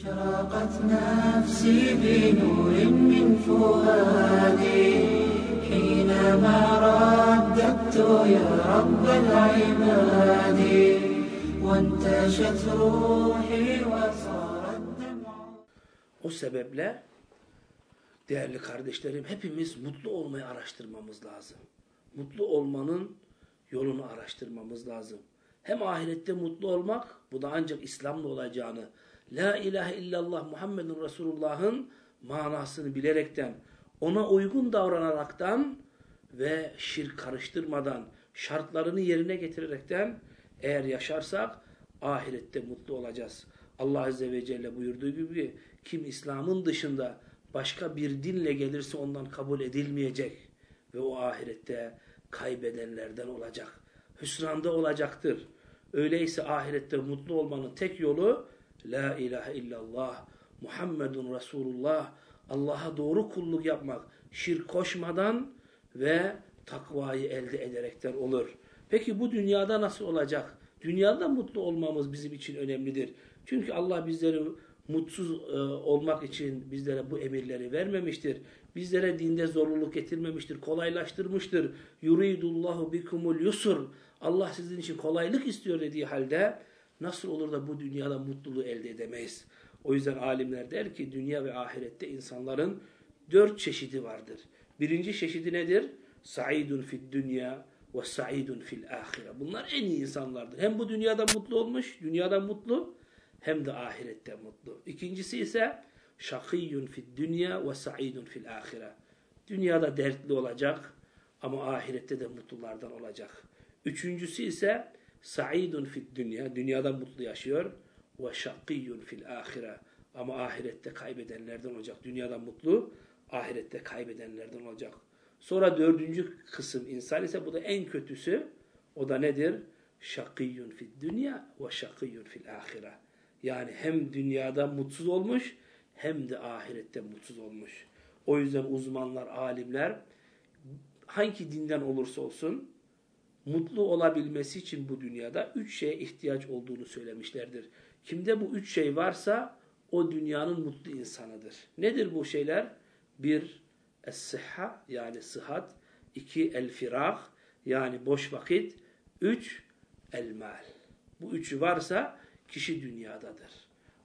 أشرقت نفسي بنور من فؤادي حينما رددت يا رب العباد وانتشت روحي وصار الدمع O sebeple değerli kardeşlerim hepimiz mutlu olmayı araştırmamız lazım. Mutlu olmanın yolunu araştırmamız lazım. Hem ahirette mutlu olmak, bu da ancak İslam'la olacağını, La ilahe illallah Muhammedun Resulullah'ın manasını bilerekten, ona uygun davranaraktan ve şirk karıştırmadan, şartlarını yerine getirerekten eğer yaşarsak ahirette mutlu olacağız. Allah Azze ve Celle buyurduğu gibi kim İslam'ın dışında başka bir dinle gelirse ondan kabul edilmeyecek ve o ahirette kaybedenlerden olacak. Hüsranda olacaktır. Öyleyse ahirette mutlu olmanın tek yolu La ilahe illallah Muhammedun Resulullah Allah'a doğru kulluk yapmak, şirk koşmadan ve takvayı elde ederekten olur. Peki bu dünyada nasıl olacak? Dünyada mutlu olmamız bizim için önemlidir. Çünkü Allah bizleri mutsuz e, olmak için bizlere bu emirleri vermemiştir. Bizlere dinde zorluluk getirmemiştir, kolaylaştırmıştır. Yuridullahu bikumul yusur. Allah sizin için kolaylık istiyor dediği halde nasıl olur da bu dünyada mutluluğu elde edemeyiz? O yüzden alimler der ki dünya ve ahirette insanların dört çeşidi vardır. Birinci çeşidi nedir? Saidun fid dünya ve saidun fil ahire. Bunlar en iyi insanlardır. Hem bu dünyada mutlu olmuş, dünyada mutlu hem de ahirette mutlu. İkincisi ise şakiyun fid dünya ve saidun fil ahire. Dünyada dertli olacak ama ahirette de mutlulardan olacak. Üçüncüsü ise saidun fid dünya, dünyada mutlu yaşıyor ve şakiyun fil ahire. Ama ahirette kaybedenlerden olacak. Dünyada mutlu, ahirette kaybedenlerden olacak. Sonra dördüncü kısım insan ise bu da en kötüsü. O da nedir? Şakiyun fid dünya ve şakiyun fil ahire. Yani hem dünyada mutsuz olmuş hem de ahirette mutsuz olmuş. O yüzden uzmanlar, alimler hangi dinden olursa olsun mutlu olabilmesi için bu dünyada üç şeye ihtiyaç olduğunu söylemişlerdir. Kimde bu üç şey varsa o dünyanın mutlu insanıdır. Nedir bu şeyler? Bir, es-sıhha yani sıhhat. iki el-firah yani boş vakit. Üç, el-mal. Bu üçü varsa kişi dünyadadır.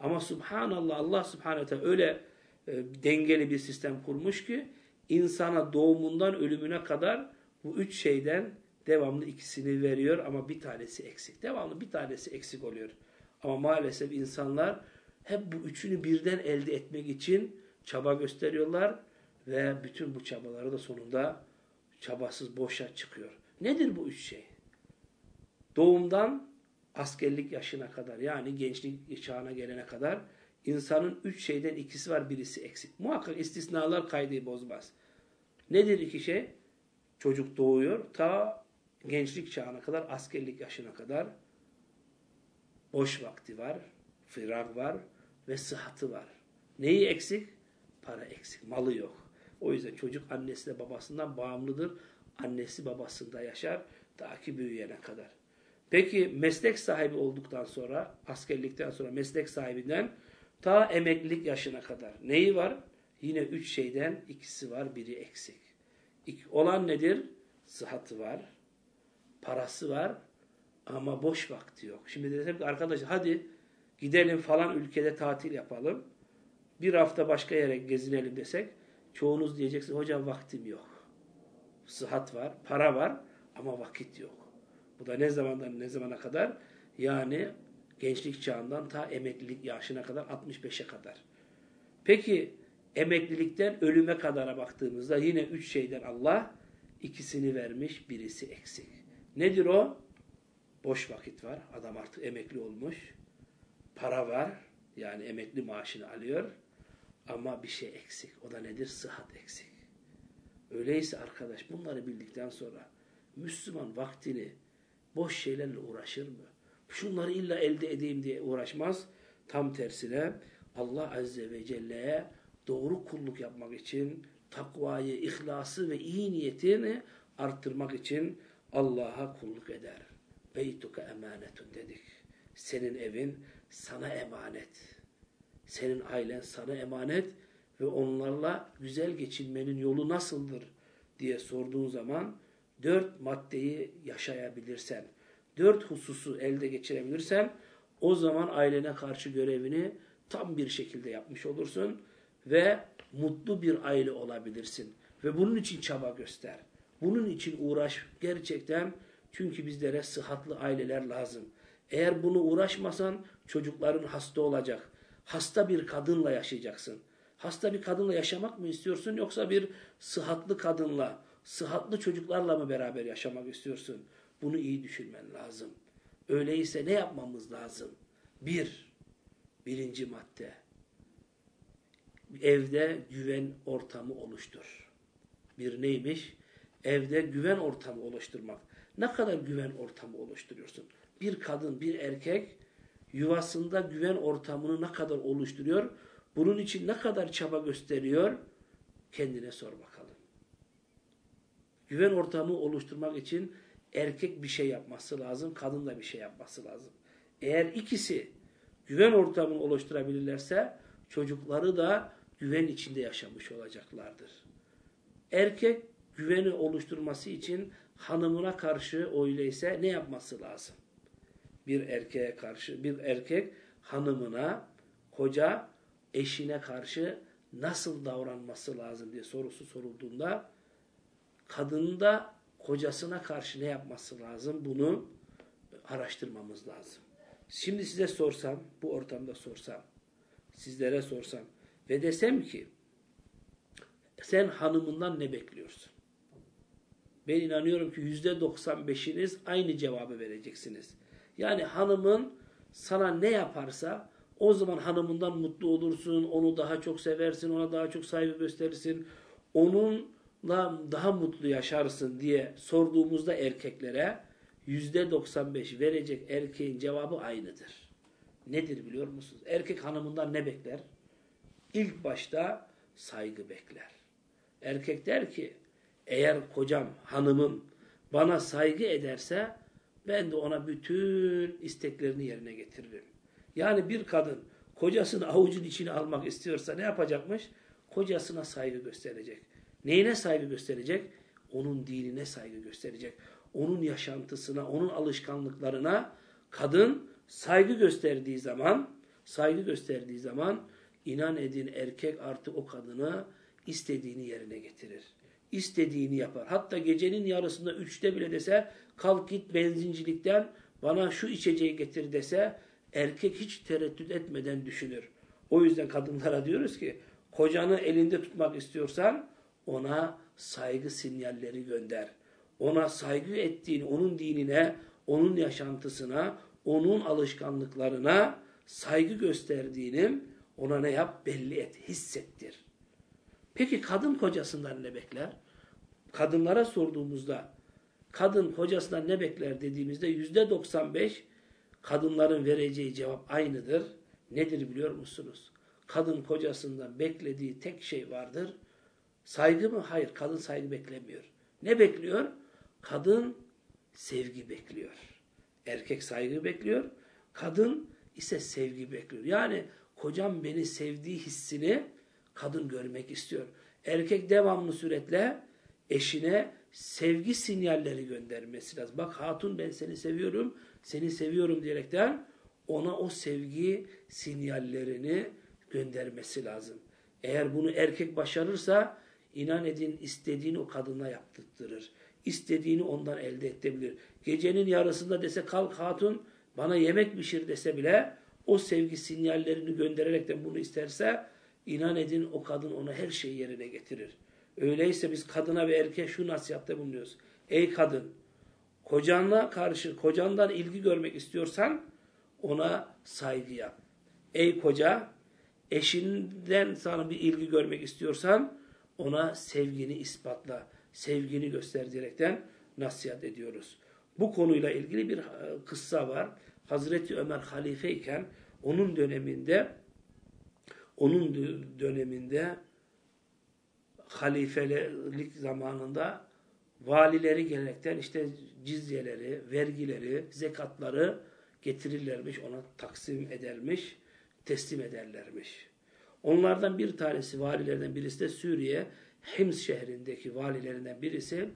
Ama subhanallah Allah subhanahu öyle e, dengeli bir sistem kurmuş ki insana doğumundan ölümüne kadar bu üç şeyden devamlı ikisini veriyor ama bir tanesi eksik. Devamlı bir tanesi eksik oluyor. Ama maalesef insanlar hep bu üçünü birden elde etmek için çaba gösteriyorlar ve bütün bu çabaları da sonunda çabasız boşa çıkıyor. Nedir bu üç şey? Doğumdan askerlik yaşına kadar yani gençlik çağına gelene kadar insanın üç şeyden ikisi var birisi eksik. Muhakkak istisnalar kaydı bozmaz. Nedir iki şey? Çocuk doğuyor ta gençlik çağına kadar askerlik yaşına kadar boş vakti var, firar var ve sıhhatı var. Neyi eksik? Para eksik, malı yok. O yüzden çocuk annesiyle babasından bağımlıdır. Annesi babasında yaşar ta ki büyüyene kadar. Peki meslek sahibi olduktan sonra, askerlikten sonra meslek sahibinden ta emeklilik yaşına kadar neyi var? Yine üç şeyden ikisi var, biri eksik. İlk olan nedir? Sıhhatı var, parası var ama boş vakti yok. Şimdi desem ki arkadaşlar hadi gidelim falan ülkede tatil yapalım. Bir hafta başka yere gezinelim desek çoğunuz diyeceksin hocam vaktim yok. Sıhhat var, para var ama vakit yok. Bu da ne zamandan ne zamana kadar? Yani gençlik çağından ta emeklilik yaşına kadar 65'e kadar. Peki emeklilikten ölüme kadara baktığımızda yine üç şeyden Allah ikisini vermiş, birisi eksik. Nedir o? Boş vakit var. Adam artık emekli olmuş. Para var. Yani emekli maaşını alıyor. Ama bir şey eksik. O da nedir? Sıhhat eksik. Öyleyse arkadaş bunları bildikten sonra Müslüman vaktini boş şeylerle uğraşır mı? Şunları illa elde edeyim diye uğraşmaz. Tam tersine Allah Azze ve Celle'ye doğru kulluk yapmak için takvayı, ihlası ve iyi niyetini arttırmak için Allah'a kulluk eder. Beytuka emanetun dedik. Senin evin sana emanet. Senin ailen sana emanet ve onlarla güzel geçinmenin yolu nasıldır diye sorduğun zaman dört maddeyi yaşayabilirsen, dört hususu elde geçirebilirsen o zaman ailene karşı görevini tam bir şekilde yapmış olursun ve mutlu bir aile olabilirsin. Ve bunun için çaba göster. Bunun için uğraş gerçekten çünkü bizlere sıhhatlı aileler lazım. Eğer bunu uğraşmasan çocukların hasta olacak. Hasta bir kadınla yaşayacaksın. Hasta bir kadınla yaşamak mı istiyorsun yoksa bir sıhhatlı kadınla, sıhhatlı çocuklarla mı beraber yaşamak istiyorsun? Bunu iyi düşünmen lazım. Öyleyse ne yapmamız lazım? Bir, birinci madde. Evde güven ortamı oluştur. Bir neymiş? Evde güven ortamı oluşturmak. Ne kadar güven ortamı oluşturuyorsun? Bir kadın, bir erkek yuvasında güven ortamını ne kadar oluşturuyor? Bunun için ne kadar çaba gösteriyor? Kendine sor bakalım. Güven ortamı oluşturmak için erkek bir şey yapması lazım, kadın da bir şey yapması lazım. Eğer ikisi güven ortamını oluşturabilirlerse çocukları da güven içinde yaşamış olacaklardır. Erkek güveni oluşturması için hanımına karşı öyleyse ne yapması lazım? Bir erkeğe karşı, bir erkek hanımına, koca eşine karşı nasıl davranması lazım diye sorusu sorulduğunda kadının da kocasına karşı ne yapması lazım bunu araştırmamız lazım. Şimdi size sorsam, bu ortamda sorsam, sizlere sorsam ve desem ki sen hanımından ne bekliyorsun? Ben inanıyorum ki yüzde 95'iniz aynı cevabı vereceksiniz. Yani hanımın sana ne yaparsa o zaman hanımından mutlu olursun, onu daha çok seversin, ona daha çok saygı gösterirsin, onunla daha mutlu yaşarsın diye sorduğumuzda erkeklere yüzde 95 verecek erkeğin cevabı aynıdır. Nedir biliyor musunuz? Erkek hanımından ne bekler? İlk başta saygı bekler. Erkek der ki eğer kocam, hanımım bana saygı ederse ben de ona bütün isteklerini yerine getiririm. Yani bir kadın kocasını avucun içine almak istiyorsa ne yapacakmış? Kocasına saygı gösterecek. Neyine saygı gösterecek? Onun dinine saygı gösterecek. Onun yaşantısına, onun alışkanlıklarına kadın saygı gösterdiği zaman, saygı gösterdiği zaman inan edin erkek artık o kadını istediğini yerine getirir. İstediğini yapar. Hatta gecenin yarısında üçte bile dese kalk git benzincilikten bana şu içeceği getir dese erkek hiç tereddüt etmeden düşünür. O yüzden kadınlara diyoruz ki kocanı elinde tutmak istiyorsan ona saygı sinyalleri gönder. Ona saygı ettiğini, onun dinine, onun yaşantısına, onun alışkanlıklarına saygı gösterdiğini ona ne yap? Belli et, hissettir. Peki kadın kocasından ne bekler? Kadınlara sorduğumuzda kadın kocasından ne bekler dediğimizde yüzde 95 kadınların vereceği cevap aynıdır. Nedir biliyor musunuz? Kadın kocasından beklediği tek şey vardır. Saygı mı? Hayır. Kadın saygı beklemiyor. Ne bekliyor? Kadın sevgi bekliyor. Erkek saygı bekliyor. Kadın ise sevgi bekliyor. Yani kocam beni sevdiği hissini kadın görmek istiyor. Erkek devamlı süretle eşine sevgi sinyalleri göndermesi lazım. Bak hatun ben seni seviyorum, seni seviyorum diyerekten ona o sevgi sinyallerini göndermesi lazım. Eğer bunu erkek başarırsa inan edin istediğini o kadına yaptırtırır. İstediğini ondan elde edebilir. Gecenin yarısında dese kalk hatun bana yemek pişir dese bile o sevgi sinyallerini göndererekten bunu isterse inan edin o kadın ona her şeyi yerine getirir. Öyleyse biz kadına ve erkeğe şu nasihatte bulunuyoruz. Ey kadın, kocanla karşı, kocandan ilgi görmek istiyorsan ona saygı yap. Ey koca, eşinden sana bir ilgi görmek istiyorsan ona sevgini ispatla, sevgini göster diyerekten nasihat ediyoruz. Bu konuyla ilgili bir e, kıssa var. Hazreti Ömer halifeyken onun döneminde onun döneminde halifelik zamanında valileri gelerekten işte cizyeleri, vergileri, zekatları getirirlermiş, ona taksim edermiş. teslim ederlermiş. Onlardan bir tanesi, valilerden birisi de Suriye, Hims şehrindeki valilerinden birisi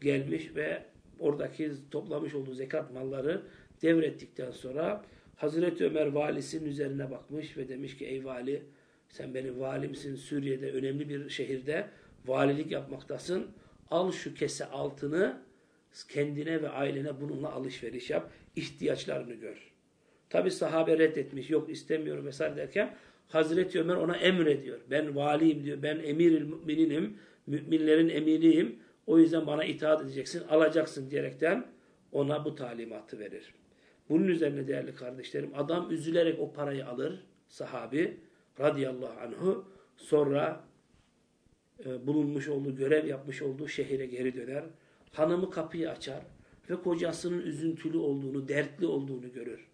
gelmiş ve oradaki toplamış olduğu zekat malları devrettikten sonra Hazreti Ömer valisinin üzerine bakmış ve demiş ki ey vali sen benim valimsin Suriye'de önemli bir şehirde valilik yapmaktasın. Al şu kese altını kendine ve ailene bununla alışveriş yap. ihtiyaçlarını gör. Tabi sahabe reddetmiş. Yok istemiyorum vesaire derken Hazreti Ömer ona emrediyor. Ben valiyim diyor. Ben emiril mümininim. Müminlerin emiriyim. O yüzden bana itaat edeceksin, alacaksın diyerekten ona bu talimatı verir. Bunun üzerine değerli kardeşlerim adam üzülerek o parayı alır sahabi radıyallahu anhu sonra e, bulunmuş olduğu görev yapmış olduğu şehire geri döner. Hanımı kapıyı açar ve kocasının üzüntülü olduğunu, dertli olduğunu görür.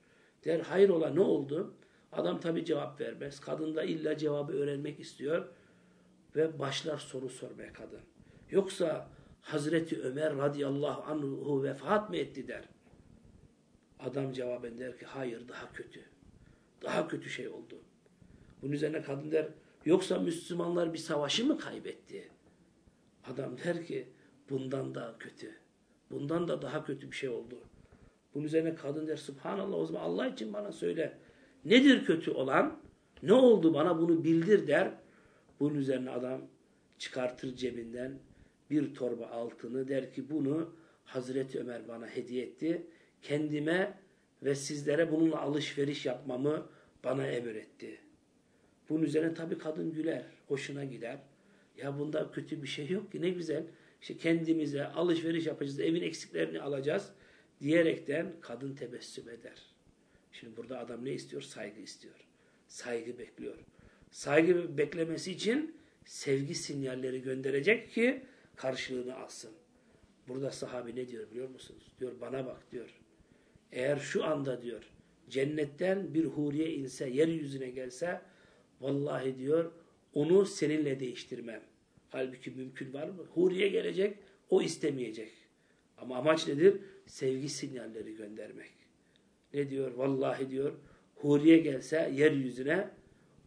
Der hayrola ne oldu? Adam tabi cevap vermez. Kadın da illa cevabı öğrenmek istiyor ve başlar soru sormaya kadın. Yoksa Hazreti Ömer radıyallahu anhu vefat mı etti der. Adam cevaben der ki hayır daha kötü. Daha kötü şey oldu. Bunun üzerine kadın der yoksa Müslümanlar bir savaşı mı kaybetti? Adam der ki bundan daha kötü. Bundan da daha kötü bir şey oldu. Bunun üzerine kadın der subhanallah o zaman Allah için bana söyle. Nedir kötü olan? Ne oldu bana bunu bildir der. Bunun üzerine adam çıkartır cebinden bir torba altını der ki bunu Hazreti Ömer bana hediye etti. Kendime ve sizlere bununla alışveriş yapmamı bana emretti. Bunun üzerine tabii kadın güler, hoşuna gider. Ya bunda kötü bir şey yok ki ne güzel. İşte kendimize alışveriş yapacağız, evin eksiklerini alacağız diyerekten kadın tebessüm eder. Şimdi burada adam ne istiyor? Saygı istiyor. Saygı bekliyor. Saygı beklemesi için sevgi sinyalleri gönderecek ki karşılığını alsın. Burada sahabi ne diyor biliyor musunuz? Diyor bana bak diyor. Eğer şu anda diyor cennetten bir huriye inse yeryüzüne gelse vallahi diyor onu seninle değiştirmem. Halbuki mümkün var mı? Huriye gelecek o istemeyecek. Ama amaç nedir? Sevgi sinyalleri göndermek. Ne diyor? Vallahi diyor huriye gelse yeryüzüne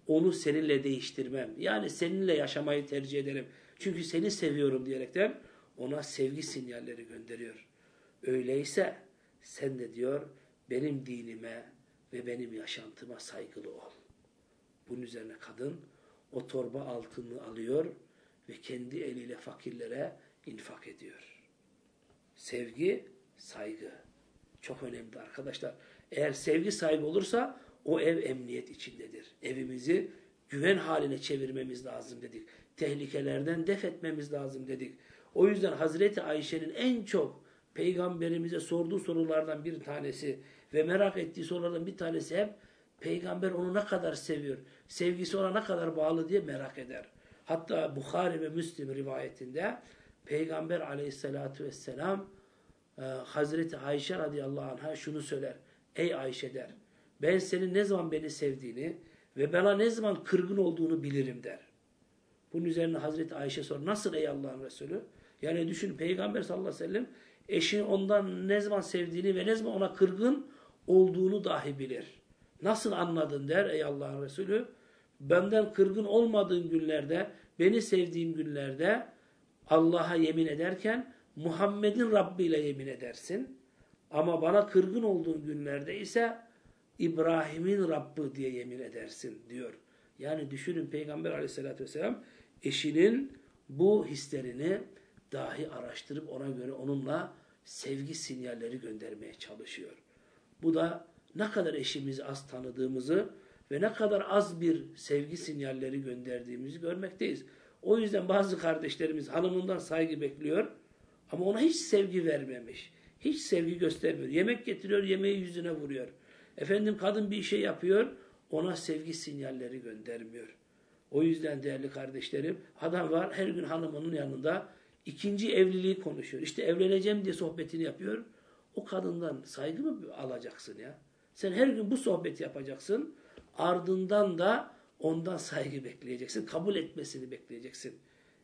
onu seninle değiştirmem. Yani seninle yaşamayı tercih ederim. Çünkü seni seviyorum diyerekten ona sevgi sinyalleri gönderiyor. Öyleyse sen de diyor benim dinime ve benim yaşantıma saygılı ol. Bunun üzerine kadın o torba altını alıyor ve kendi eliyle fakirlere infak ediyor. Sevgi, saygı. Çok önemli arkadaşlar. Eğer sevgi saygı olursa o ev emniyet içindedir. Evimizi güven haline çevirmemiz lazım dedik. Tehlikelerden def etmemiz lazım dedik. O yüzden Hazreti Ayşe'nin en çok peygamberimize sorduğu sorulardan bir tanesi ve merak ettiği sorulardan bir tanesi hep peygamber onu ne kadar seviyor, sevgisi ona ne kadar bağlı diye merak eder. Hatta Bukhari ve Müslim rivayetinde peygamber aleyhissalatü vesselam e, Hazreti Ayşe radıyallahu anh'a şunu söyler. Ey Ayşe der ben senin ne zaman beni sevdiğini ve bana ne zaman kırgın olduğunu bilirim der. Bunun üzerine Hazreti Ayşe sor. Nasıl ey Allah'ın Resulü? Yani düşün Peygamber sallallahu aleyhi ve sellem eşini ondan ne zaman sevdiğini ve ne zaman ona kırgın olduğunu dahi bilir. Nasıl anladın der ey Allah'ın Resulü? Benden kırgın olmadığın günlerde, beni sevdiğin günlerde Allah'a yemin ederken Muhammed'in Rabbi ile yemin edersin. Ama bana kırgın olduğun günlerde ise İbrahim'in Rabbi diye yemin edersin diyor. Yani düşünün Peygamber aleyhissalatü vesselam eşinin bu hislerini dahi araştırıp ona göre onunla sevgi sinyalleri göndermeye çalışıyor. Bu da ne kadar eşimizi az tanıdığımızı ve ne kadar az bir sevgi sinyalleri gönderdiğimizi görmekteyiz. O yüzden bazı kardeşlerimiz hanımından saygı bekliyor ama ona hiç sevgi vermemiş. Hiç sevgi göstermiyor. Yemek getiriyor, yemeği yüzüne vuruyor. Efendim kadın bir şey yapıyor, ona sevgi sinyalleri göndermiyor. O yüzden değerli kardeşlerim, adam var her gün hanımının yanında ikinci evliliği konuşuyor. İşte evleneceğim diye sohbetini yapıyor. O kadından saygı mı alacaksın ya? Sen her gün bu sohbeti yapacaksın. Ardından da ondan saygı bekleyeceksin. Kabul etmesini bekleyeceksin.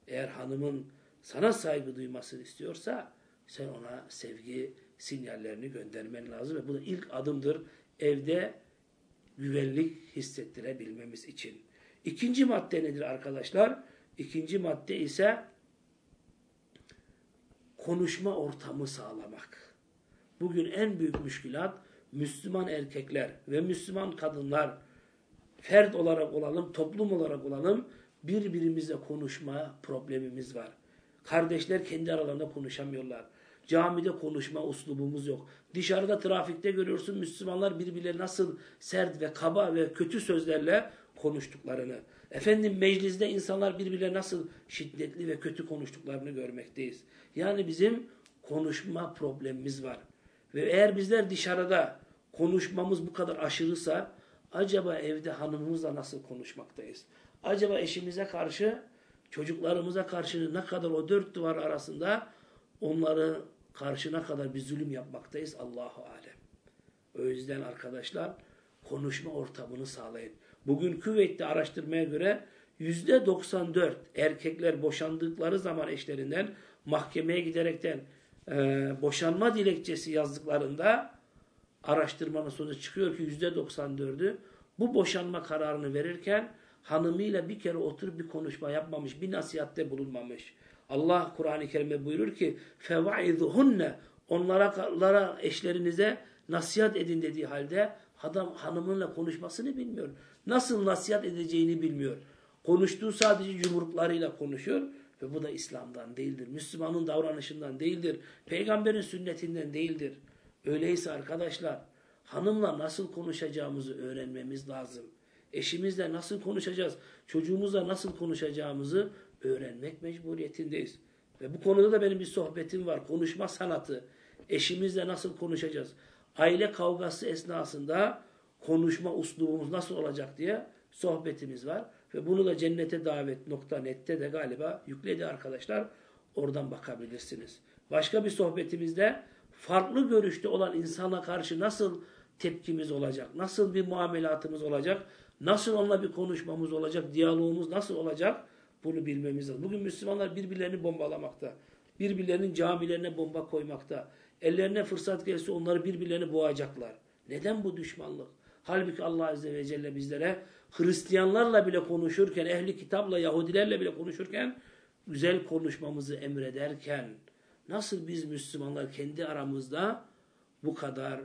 Eğer hanımın sana saygı duymasını istiyorsa sen ona sevgi sinyallerini göndermen lazım ve bu da ilk adımdır evde güvenlik hissettirebilmemiz için. İkinci madde nedir arkadaşlar? İkinci madde ise konuşma ortamı sağlamak. Bugün en büyük müşkilat Müslüman erkekler ve Müslüman kadınlar fert olarak olalım, toplum olarak olalım birbirimizle konuşma problemimiz var. Kardeşler kendi aralarında konuşamıyorlar. Camide konuşma uslubumuz yok. Dışarıda trafikte görüyorsun Müslümanlar birbirleri nasıl sert ve kaba ve kötü sözlerle konuştuklarını. Efendim mecliste insanlar birbirlerine nasıl şiddetli ve kötü konuştuklarını görmekteyiz. Yani bizim konuşma problemimiz var. Ve eğer bizler dışarıda konuşmamız bu kadar aşırısa acaba evde hanımımızla nasıl konuşmaktayız? Acaba eşimize karşı, çocuklarımıza karşı ne kadar o dört duvar arasında onları karşına kadar bir zulüm yapmaktayız Allahu alem. O yüzden arkadaşlar konuşma ortamını sağlayın. Bugün Küveyt'te araştırmaya göre yüzde 94 erkekler boşandıkları zaman eşlerinden mahkemeye giderekten e, boşanma dilekçesi yazdıklarında araştırmanın sonucu çıkıyor ki yüzde 94'ü bu boşanma kararını verirken hanımıyla bir kere oturup bir konuşma yapmamış, bir nasihatte bulunmamış. Allah Kur'an-ı Kerim'de buyurur ki فَوَعِذُهُنَّ Onlara, eşlerinize nasihat edin dediği halde adam hanımınla konuşmasını bilmiyor. Nasıl nasihat edeceğini bilmiyor. Konuştuğu sadece yumruklarıyla konuşuyor ve bu da İslam'dan değildir. Müslümanın davranışından değildir. Peygamberin sünnetinden değildir. Öyleyse arkadaşlar hanımla nasıl konuşacağımızı öğrenmemiz lazım. Eşimizle nasıl konuşacağız, çocuğumuzla nasıl konuşacağımızı öğrenmek mecburiyetindeyiz. Ve bu konuda da benim bir sohbetim var. Konuşma sanatı. Eşimizle nasıl konuşacağız? Aile kavgası esnasında konuşma uslubumuz nasıl olacak diye sohbetimiz var. Ve bunu da cennete davet.net'te de galiba yükledi arkadaşlar. Oradan bakabilirsiniz. Başka bir sohbetimizde farklı görüşte olan insana karşı nasıl tepkimiz olacak? Nasıl bir muamelatımız olacak? Nasıl onunla bir konuşmamız olacak? Diyalogumuz nasıl olacak? Bunu bilmemiz lazım. Bugün Müslümanlar birbirlerini bombalamakta. Birbirlerinin camilerine bomba koymakta. Ellerine fırsat gelse onları birbirlerini boğacaklar. Neden bu düşmanlık? Halbuki Allah Azze ve Celle bizlere Hristiyanlarla bile konuşurken, ehli kitapla, Yahudilerle bile konuşurken güzel konuşmamızı emrederken nasıl biz Müslümanlar kendi aramızda bu kadar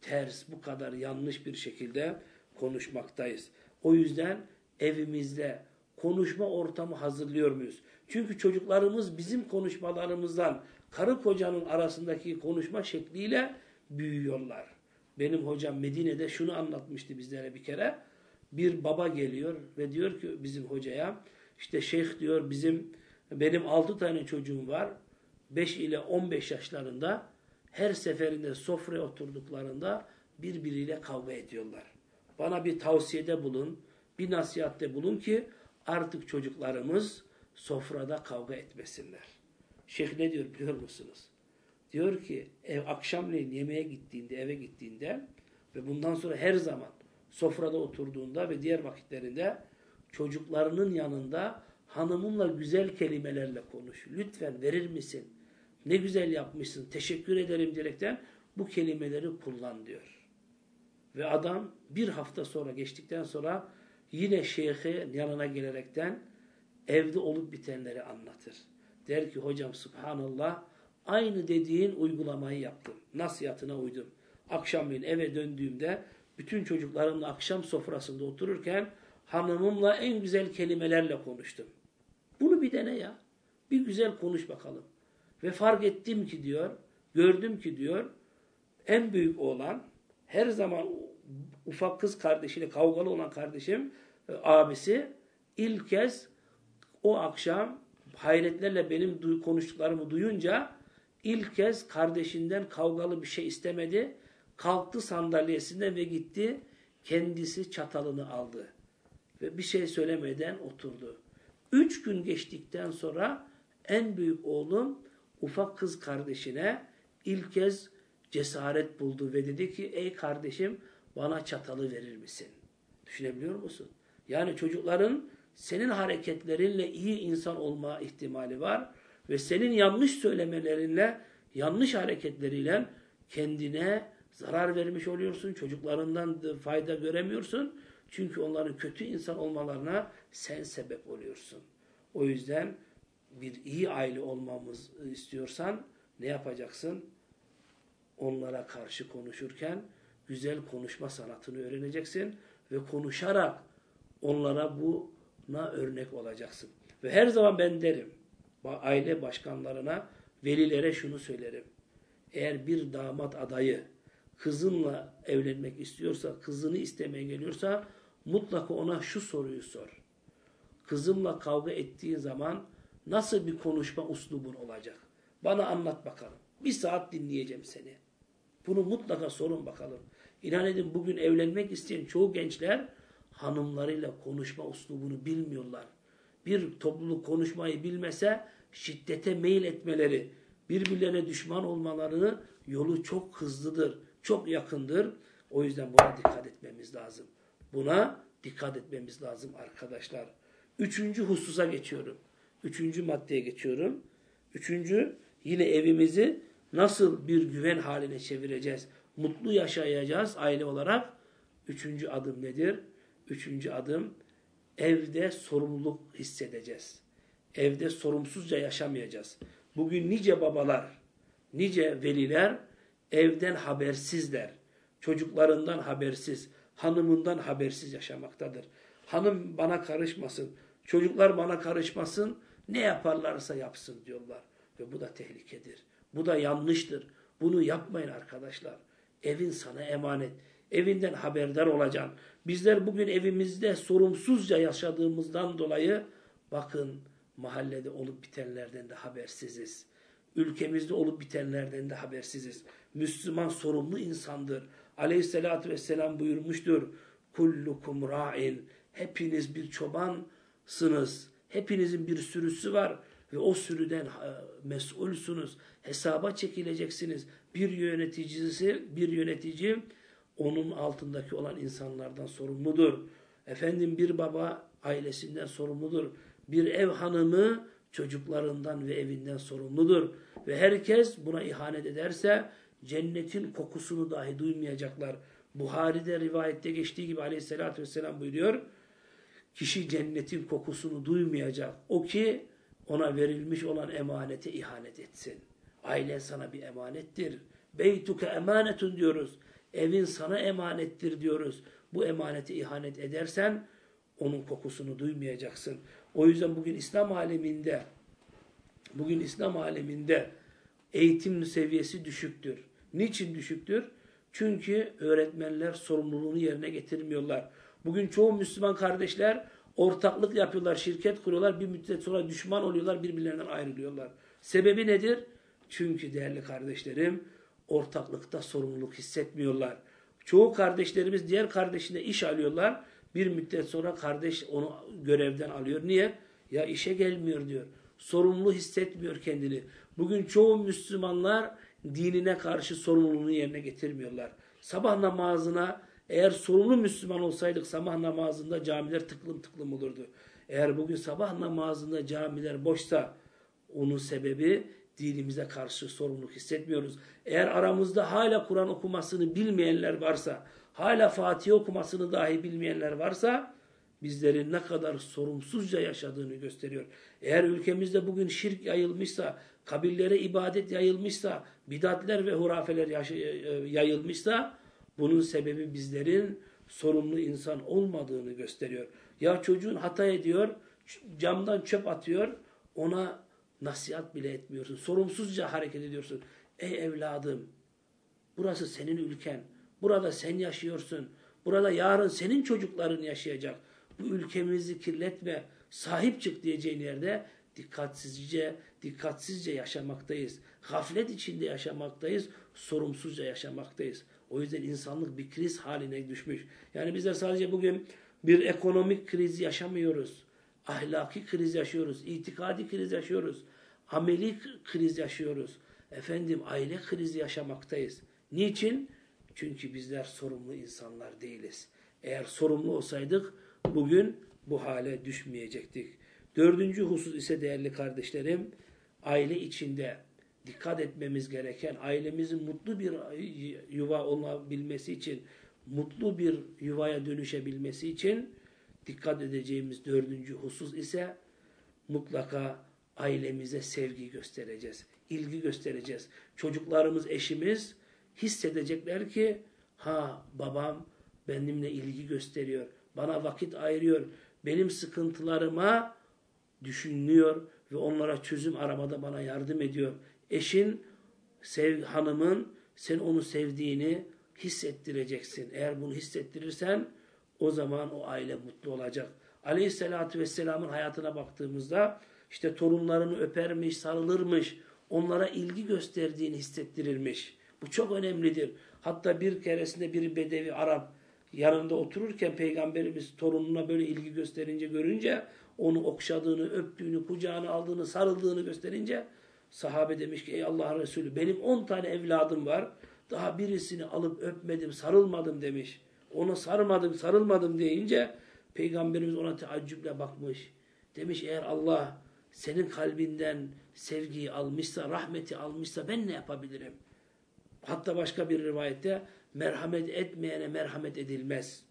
ters, bu kadar yanlış bir şekilde konuşmaktayız. O yüzden evimizde konuşma ortamı hazırlıyor muyuz? Çünkü çocuklarımız bizim konuşmalarımızdan karı kocanın arasındaki konuşma şekliyle büyüyorlar. Benim hocam Medine'de şunu anlatmıştı bizlere bir kere. Bir baba geliyor ve diyor ki bizim hocaya işte şeyh diyor bizim benim 6 tane çocuğum var. 5 ile 15 yaşlarında her seferinde sofraya oturduklarında birbiriyle kavga ediyorlar. Bana bir tavsiyede bulun, bir nasihatte bulun ki artık çocuklarımız sofrada kavga etmesinler. Şeyh ne diyor biliyor musunuz? Diyor ki ev akşamleyin yemeğe gittiğinde, eve gittiğinde ve bundan sonra her zaman sofrada oturduğunda ve diğer vakitlerinde çocuklarının yanında hanımınla güzel kelimelerle konuş. Lütfen verir misin? Ne güzel yapmışsın, teşekkür ederim diyerekten bu kelimeleri kullan diyor. Ve adam bir hafta sonra geçtikten sonra yine şeyhe yanına gelerekten evde olup bitenleri anlatır. Der ki hocam subhanallah aynı dediğin uygulamayı yaptım. Nasihatına uydum. Akşamleyin eve döndüğümde bütün çocuklarımla akşam sofrasında otururken hanımımla en güzel kelimelerle konuştum. Bunu bir dene ya. Bir güzel konuş bakalım. Ve fark ettim ki diyor, gördüm ki diyor, en büyük oğlan her zaman ufak kız kardeşiyle kavgalı olan kardeşim, e, abisi ilk kez o akşam hayretlerle benim konuştuklarımı duyunca ilk kez kardeşinden kavgalı bir şey istemedi. Kalktı sandalyesinden ve gitti. Kendisi çatalını aldı. Ve bir şey söylemeden oturdu. Üç gün geçtikten sonra en büyük oğlum ufak kız kardeşine ilk kez cesaret buldu ve dedi ki ey kardeşim bana çatalı verir misin? Düşünebiliyor musun? Yani çocukların senin hareketlerinle iyi insan olma ihtimali var ve senin yanlış söylemelerinle, yanlış hareketleriyle kendine zarar vermiş oluyorsun. Çocuklarından da fayda göremiyorsun. Çünkü onların kötü insan olmalarına sen sebep oluyorsun. O yüzden bir iyi aile olmamız istiyorsan ne yapacaksın? Onlara karşı konuşurken güzel konuşma sanatını öğreneceksin ve konuşarak onlara buna örnek olacaksın. Ve her zaman ben derim, aile başkanlarına, velilere şunu söylerim. Eğer bir damat adayı kızınla evlenmek istiyorsa, kızını istemeye geliyorsa mutlaka ona şu soruyu sor. Kızımla kavga ettiğin zaman nasıl bir konuşma uslubun olacak? Bana anlat bakalım. Bir saat dinleyeceğim seni. Bunu mutlaka sorun bakalım. İnan edin bugün evlenmek isteyen çoğu gençler hanımlarıyla konuşma uslubunu bilmiyorlar. Bir topluluk konuşmayı bilmese şiddete meyil etmeleri, birbirlerine düşman olmalarını yolu çok hızlıdır, çok yakındır. O yüzden buna dikkat etmemiz lazım. Buna dikkat etmemiz lazım arkadaşlar. Üçüncü hususa geçiyorum. Üçüncü maddeye geçiyorum. Üçüncü yine evimizi nasıl bir güven haline çevireceğiz? Mutlu yaşayacağız aile olarak. Üçüncü adım nedir? Üçüncü adım evde sorumluluk hissedeceğiz. Evde sorumsuzca yaşamayacağız. Bugün nice babalar, nice veliler evden habersizler. Çocuklarından habersiz, hanımından habersiz yaşamaktadır. Hanım bana karışmasın, çocuklar bana karışmasın, ne yaparlarsa yapsın diyorlar. Ve bu da tehlikedir. Bu da yanlıştır. Bunu yapmayın arkadaşlar. Evin sana emanet. Evinden haberdar olacaksın. Bizler bugün evimizde sorumsuzca yaşadığımızdan dolayı bakın mahallede olup bitenlerden de habersiziz. Ülkemizde olup bitenlerden de habersiziz. Müslüman sorumlu insandır. Aleyhissalatü vesselam buyurmuştur. Kullukum ra'in. Hepiniz bir çobansınız. Hepinizin bir sürüsü var ve o sürüden e, mesulsunuz. Hesaba çekileceksiniz. Bir yöneticisi, bir yönetici onun altındaki olan insanlardan sorumludur. Efendim bir baba ailesinden sorumludur. Bir ev hanımı çocuklarından ve evinden sorumludur. Ve herkes buna ihanet ederse cennetin kokusunu dahi duymayacaklar. Buhari'de rivayette geçtiği gibi aleyhissalatü vesselam buyuruyor. Kişi cennetin kokusunu duymayacak. O ki ona verilmiş olan emanete ihanet etsin. Ailen sana bir emanettir. Beytuke emanetun diyoruz. Evin sana emanettir diyoruz. Bu emanete ihanet edersen onun kokusunu duymayacaksın. O yüzden bugün İslam aleminde bugün İslam aleminde eğitim seviyesi düşüktür. Niçin düşüktür? Çünkü öğretmenler sorumluluğunu yerine getirmiyorlar. Bugün çoğu Müslüman kardeşler ortaklık yapıyorlar, şirket kuruyorlar, bir müddet sonra düşman oluyorlar, birbirlerinden ayrılıyorlar. Sebebi nedir? Çünkü değerli kardeşlerim ortaklıkta sorumluluk hissetmiyorlar. Çoğu kardeşlerimiz diğer kardeşine iş alıyorlar. Bir müddet sonra kardeş onu görevden alıyor. Niye? Ya işe gelmiyor diyor. Sorumlu hissetmiyor kendini. Bugün çoğu Müslümanlar dinine karşı sorumluluğunu yerine getirmiyorlar. Sabah namazına eğer sorumlu Müslüman olsaydık sabah namazında camiler tıklım tıklım olurdu. Eğer bugün sabah namazında camiler boşsa onun sebebi dinimize karşı sorumluluk hissetmiyoruz. Eğer aramızda hala Kur'an okumasını bilmeyenler varsa, hala Fatih okumasını dahi bilmeyenler varsa bizlerin ne kadar sorumsuzca yaşadığını gösteriyor. Eğer ülkemizde bugün şirk yayılmışsa, kabirlere ibadet yayılmışsa, bidatler ve hurafeler yayılmışsa bunun sebebi bizlerin sorumlu insan olmadığını gösteriyor. Ya çocuğun hata ediyor, camdan çöp atıyor, ona nasihat bile etmiyorsun. Sorumsuzca hareket ediyorsun. Ey evladım, burası senin ülken. Burada sen yaşıyorsun. Burada yarın senin çocukların yaşayacak. Bu ülkemizi kirletme, sahip çık diyeceğin yerde dikkatsizce, dikkatsizce yaşamaktayız. Gaflet içinde yaşamaktayız, sorumsuzca yaşamaktayız. O yüzden insanlık bir kriz haline düşmüş. Yani bizler sadece bugün bir ekonomik kriz yaşamıyoruz. Ahlaki kriz yaşıyoruz, itikadi kriz yaşıyoruz, ameli kriz yaşıyoruz. Efendim aile krizi yaşamaktayız. Niçin? Çünkü bizler sorumlu insanlar değiliz. Eğer sorumlu olsaydık bugün bu hale düşmeyecektik. Dördüncü husus ise değerli kardeşlerim, aile içinde dikkat etmemiz gereken ailemizin mutlu bir yuva olabilmesi için, mutlu bir yuvaya dönüşebilmesi için dikkat edeceğimiz dördüncü husus ise mutlaka ailemize sevgi göstereceğiz, ilgi göstereceğiz. Çocuklarımız, eşimiz hissedecekler ki ha babam benimle ilgi gösteriyor, bana vakit ayırıyor, benim sıkıntılarıma düşünüyor ve onlara çözüm aramada bana yardım ediyor. Eşin, sev, hanımın sen onu sevdiğini hissettireceksin. Eğer bunu hissettirirsen o zaman o aile mutlu olacak. Aleyhisselatü Vesselam'ın hayatına baktığımızda işte torunlarını öpermiş, sarılırmış, onlara ilgi gösterdiğini hissettirirmiş. Bu çok önemlidir. Hatta bir keresinde bir bedevi Arap yanında otururken peygamberimiz torununa böyle ilgi gösterince görünce onu okşadığını, öptüğünü, kucağına aldığını, sarıldığını gösterince sahabe demiş ki ey Allah'ın Resulü benim 10 tane evladım var. Daha birisini alıp öpmedim, sarılmadım demiş. Ona sarmadım, sarılmadım deyince peygamberimiz ona teaccüple bakmış. Demiş eğer Allah senin kalbinden sevgiyi almışsa, rahmeti almışsa ben ne yapabilirim? Hatta başka bir rivayette merhamet etmeyene merhamet edilmez.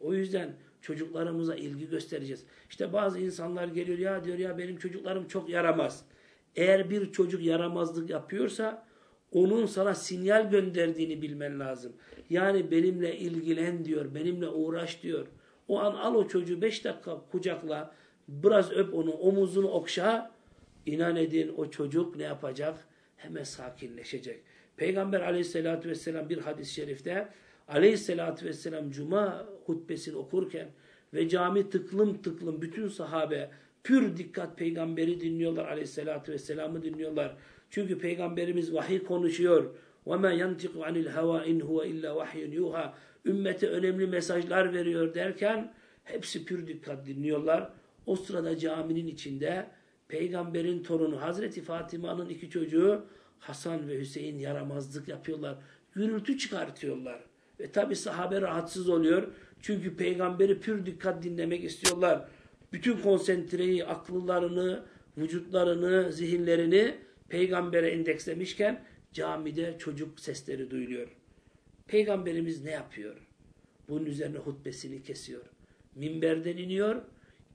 O yüzden çocuklarımıza ilgi göstereceğiz. İşte bazı insanlar geliyor ya diyor ya benim çocuklarım çok yaramaz. Eğer bir çocuk yaramazlık yapıyorsa onun sana sinyal gönderdiğini bilmen lazım. Yani benimle ilgilen diyor, benimle uğraş diyor. O an al o çocuğu beş dakika kucakla, biraz öp onu, omuzunu okşa. İnan edin o çocuk ne yapacak? Hemen sakinleşecek. Peygamber aleyhissalatü vesselam bir hadis-i şerifte aleyhissalatü vesselam cuma hutbesini okurken ve cami tıklım tıklım bütün sahabe pür dikkat peygamberi dinliyorlar aleyhissalatü vesselam'ı dinliyorlar. Çünkü peygamberimiz vahiy konuşuyor. وَمَا يَنْتِقُ عَنِ الْهَوَا اِنْ هُوَ اِلَّا وَحْيٌ يُوهَا Ümmete önemli mesajlar veriyor derken hepsi pür dikkat dinliyorlar. O sırada caminin içinde peygamberin torunu Hazreti Fatıma'nın iki çocuğu Hasan ve Hüseyin yaramazlık yapıyorlar. Gürültü çıkartıyorlar. Ve tabi sahabe rahatsız oluyor. Çünkü peygamberi pür dikkat dinlemek istiyorlar. Bütün konsentreyi, akıllarını, vücutlarını, zihinlerini peygambere endekslemişken camide çocuk sesleri duyuluyor. Peygamberimiz ne yapıyor? Bunun üzerine hutbesini kesiyor. Minberden iniyor,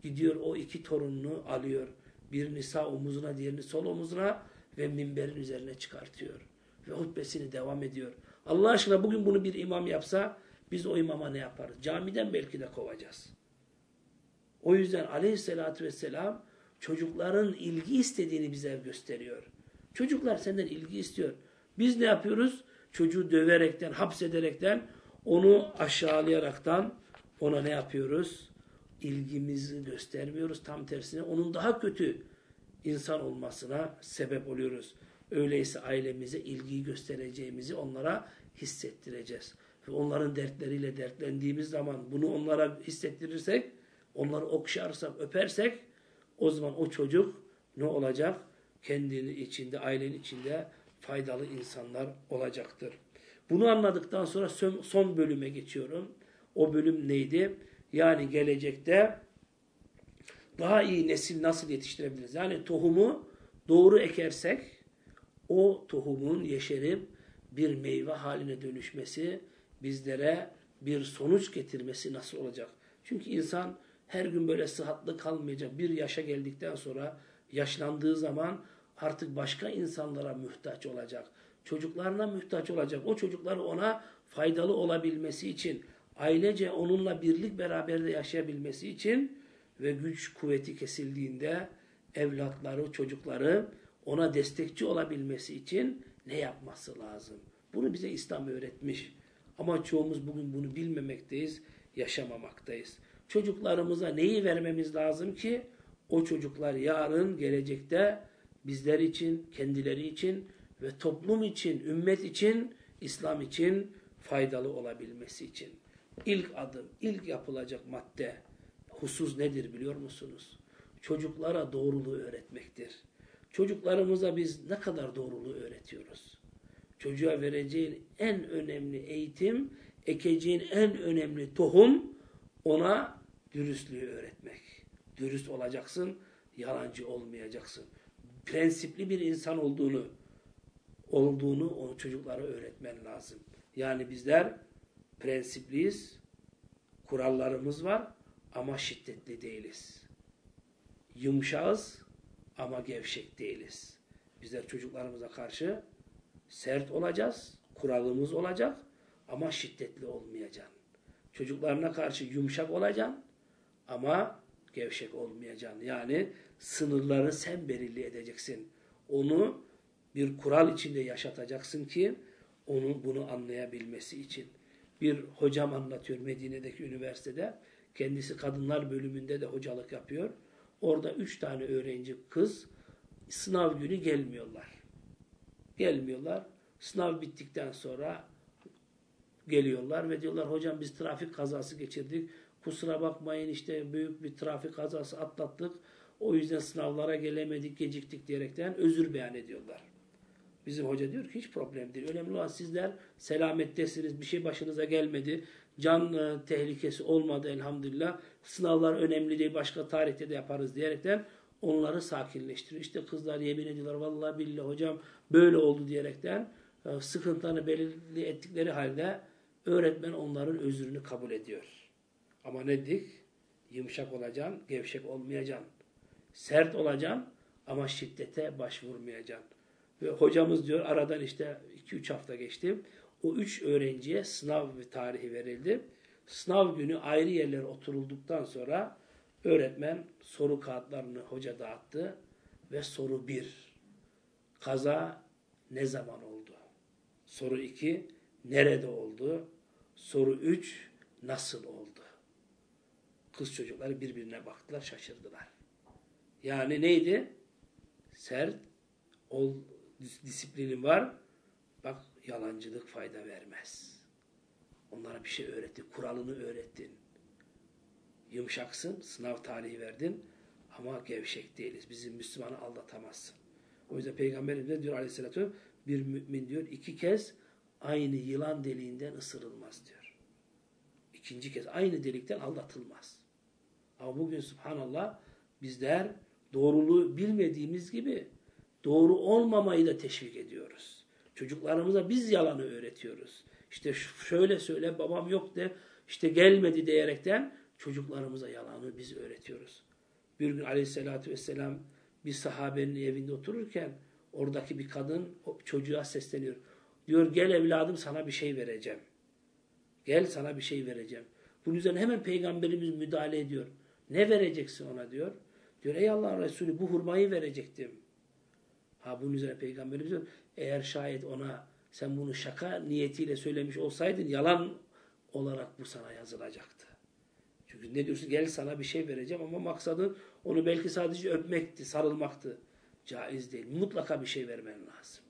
gidiyor o iki torununu alıyor. Birini sağ omuzuna, diğerini sol omuzuna ve minberin üzerine çıkartıyor. Ve hutbesini devam ediyor. Allah aşkına bugün bunu bir imam yapsa biz o imama ne yaparız? Camiden belki de kovacağız. O yüzden aleyhissalatü vesselam çocukların ilgi istediğini bize gösteriyor. Çocuklar senden ilgi istiyor. Biz ne yapıyoruz? Çocuğu döverekten, hapsederekten, onu aşağılayaraktan ona ne yapıyoruz? İlgimizi göstermiyoruz. Tam tersine onun daha kötü insan olmasına sebep oluyoruz. Öyleyse ailemize ilgiyi göstereceğimizi onlara hissettireceğiz. Ve onların dertleriyle dertlendiğimiz zaman bunu onlara hissettirirsek, onları okşarsak, öpersek o zaman o çocuk ne olacak? Kendini içinde, ailenin içinde faydalı insanlar olacaktır. Bunu anladıktan sonra son bölüme geçiyorum. O bölüm neydi? Yani gelecekte daha iyi nesil nasıl yetiştirebiliriz? Yani tohumu doğru ekersek o tohumun yeşerip bir meyve haline dönüşmesi bizlere bir sonuç getirmesi nasıl olacak? Çünkü insan her gün böyle sıhhatlı kalmayacak. Bir yaşa geldikten sonra yaşlandığı zaman artık başka insanlara muhtaç olacak. Çocuklarına muhtaç olacak. O çocuklar ona faydalı olabilmesi için, ailece onunla birlik beraber de yaşayabilmesi için ve güç kuvveti kesildiğinde evlatları, çocukları ona destekçi olabilmesi için ne yapması lazım? Bunu bize İslam öğretmiş. Ama çoğumuz bugün bunu bilmemekteyiz, yaşamamaktayız. Çocuklarımıza neyi vermemiz lazım ki o çocuklar yarın gelecekte bizler için, kendileri için ve toplum için, ümmet için, İslam için faydalı olabilmesi için. İlk adım, ilk yapılacak madde, husus nedir biliyor musunuz? Çocuklara doğruluğu öğretmektir. Çocuklarımıza biz ne kadar doğruluğu öğretiyoruz? Çocuğa vereceğin en önemli eğitim, ekeceğin en önemli tohum ona dürüstlüğü öğretmek. Dürüst olacaksın, yalancı olmayacaksın. Prensipli bir insan olduğunu, olduğunu onu çocuklara öğretmen lazım. Yani bizler prensipliyiz, kurallarımız var ama şiddetli değiliz. Yumuşağız ama gevşek değiliz. Bizler çocuklarımıza karşı sert olacağız, kuralımız olacak ama şiddetli olmayacaksın. Çocuklarına karşı yumuşak olacaksın ama gevşek olmayacaksın. Yani sınırları sen belirli edeceksin. Onu bir kural içinde yaşatacaksın ki onun bunu anlayabilmesi için. Bir hocam anlatıyor Medine'deki üniversitede. Kendisi kadınlar bölümünde de hocalık yapıyor. Orada üç tane öğrenci kız sınav günü gelmiyorlar. Gelmiyorlar. Sınav bittikten sonra geliyorlar ve diyorlar hocam biz trafik kazası geçirdik. Kusura bakmayın işte büyük bir trafik kazası atlattık. O yüzden sınavlara gelemedik, geciktik diyerekten özür beyan ediyorlar. Bizim hoca diyor ki hiç problem değil. Önemli olan sizler selamettesiniz, bir şey başınıza gelmedi. Can e, tehlikesi olmadı elhamdülillah. Sınavlar önemli değil, başka tarihte de yaparız diyerekten onları sakinleştiriyor. İşte kızlar yemin ediyorlar vallahi billahi hocam böyle oldu diyerekten e, sıkıntılarını belirli ettikleri halde öğretmen onların özrünü kabul ediyor. Ama ne dedik? Yumuşak olacaksın, gevşek olmayacaksın. Sert olacaksın ama şiddete başvurmayacaksın. Ve hocamız diyor aradan işte 2-3 hafta geçti. O 3 öğrenciye sınav tarihi verildi. Sınav günü ayrı yerlere oturulduktan sonra öğretmen soru kağıtlarını hoca dağıttı ve soru 1 kaza ne zaman oldu? Soru 2 nerede oldu? Soru 3 nasıl oldu? Kız çocukları birbirine baktılar, şaşırdılar. Yani neydi? Sert, ol, disiplinin var. Bak yalancılık fayda vermez. Onlara bir şey öğretti, kuralını öğrettin. Yumuşaksın, sınav tarihi verdin ama gevşek değiliz. Bizim Müslümanı aldatamazsın. O yüzden Peygamberimiz de diyor aleyhissalatü bir mümin diyor iki kez aynı yılan deliğinden ısırılmaz diyor. İkinci kez aynı delikten aldatılmaz. Ama bugün subhanallah bizler doğruluğu bilmediğimiz gibi doğru olmamayı da teşvik ediyoruz. Çocuklarımıza biz yalanı öğretiyoruz. İşte şöyle söyle babam yok de işte gelmedi diyerekten çocuklarımıza yalanı biz öğretiyoruz. Bir gün aleyhissalatü vesselam bir sahabenin evinde otururken oradaki bir kadın çocuğa sesleniyor. Diyor gel evladım sana bir şey vereceğim. Gel sana bir şey vereceğim. Bunun üzerine hemen peygamberimiz müdahale ediyor. Ne vereceksin ona diyor. Diyor ey Allah Resulü bu hurmayı verecektim. Ha bunun üzerine peygamberimiz diyor eğer şayet ona sen bunu şaka niyetiyle söylemiş olsaydın yalan olarak bu sana yazılacaktı. Çünkü ne diyorsun gel sana bir şey vereceğim ama maksadın onu belki sadece öpmekti, sarılmaktı. Caiz değil. Mutlaka bir şey vermen lazım.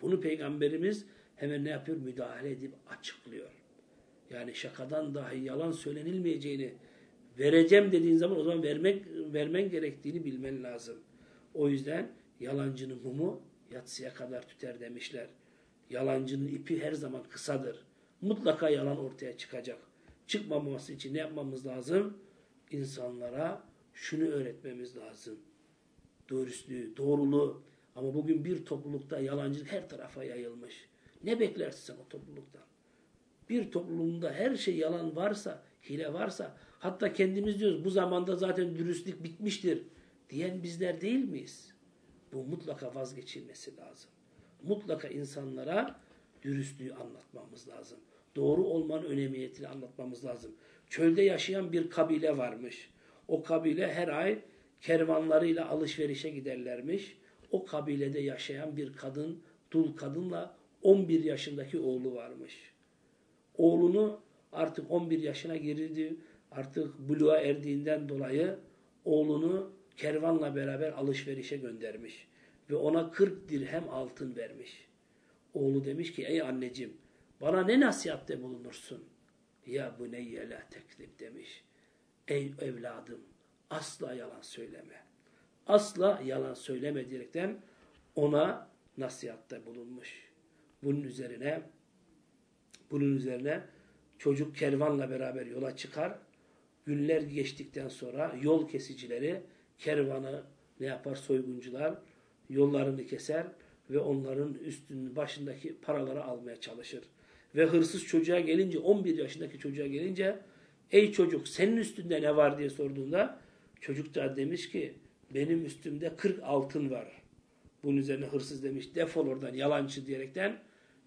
Bunu peygamberimiz hemen ne yapıyor? Müdahale edip açıklıyor. Yani şakadan dahi yalan söylenilmeyeceğini vereceğim dediğin zaman o zaman vermek vermen gerektiğini bilmen lazım. O yüzden yalancının mumu yatsıya kadar tüter demişler. Yalancının ipi her zaman kısadır. Mutlaka yalan ortaya çıkacak. Çıkmaması için ne yapmamız lazım? İnsanlara şunu öğretmemiz lazım. Dürüstlüğü, doğruluğu. Ama bugün bir toplulukta yalancılık her tarafa yayılmış. Ne beklersin sen o topluluktan? Bir toplumda her şey yalan varsa, hile varsa, hatta kendimiz diyoruz bu zamanda zaten dürüstlük bitmiştir diyen bizler değil miyiz? Bu mutlaka vazgeçilmesi lazım. Mutlaka insanlara dürüstlüğü anlatmamız lazım. Doğru olmanın önemiyetini anlatmamız lazım. Çölde yaşayan bir kabile varmış. O kabile her ay kervanlarıyla alışverişe giderlermiş. O kabilede yaşayan bir kadın, dul kadınla 11 yaşındaki oğlu varmış. Oğlunu artık 11 yaşına girdi, artık buluğa erdiğinden dolayı oğlunu kervanla beraber alışverişe göndermiş. Ve ona 40 dirhem altın vermiş. Oğlu demiş ki ey anneciğim bana ne nasihatte bulunursun? Ya bu neyye la teklif demiş. Ey evladım asla yalan söyleme. Asla yalan söyleme diyerekten ona nasihatte bulunmuş. Bunun üzerine bunun üzerine çocuk kervanla beraber yola çıkar. Günler geçtikten sonra yol kesicileri kervanı ne yapar soyguncular yollarını keser ve onların üstünün başındaki paraları almaya çalışır. Ve hırsız çocuğa gelince 11 yaşındaki çocuğa gelince ey çocuk senin üstünde ne var diye sorduğunda çocuk da demiş ki benim üstümde 40 altın var. Bunun üzerine hırsız demiş defol oradan yalancı diyerekten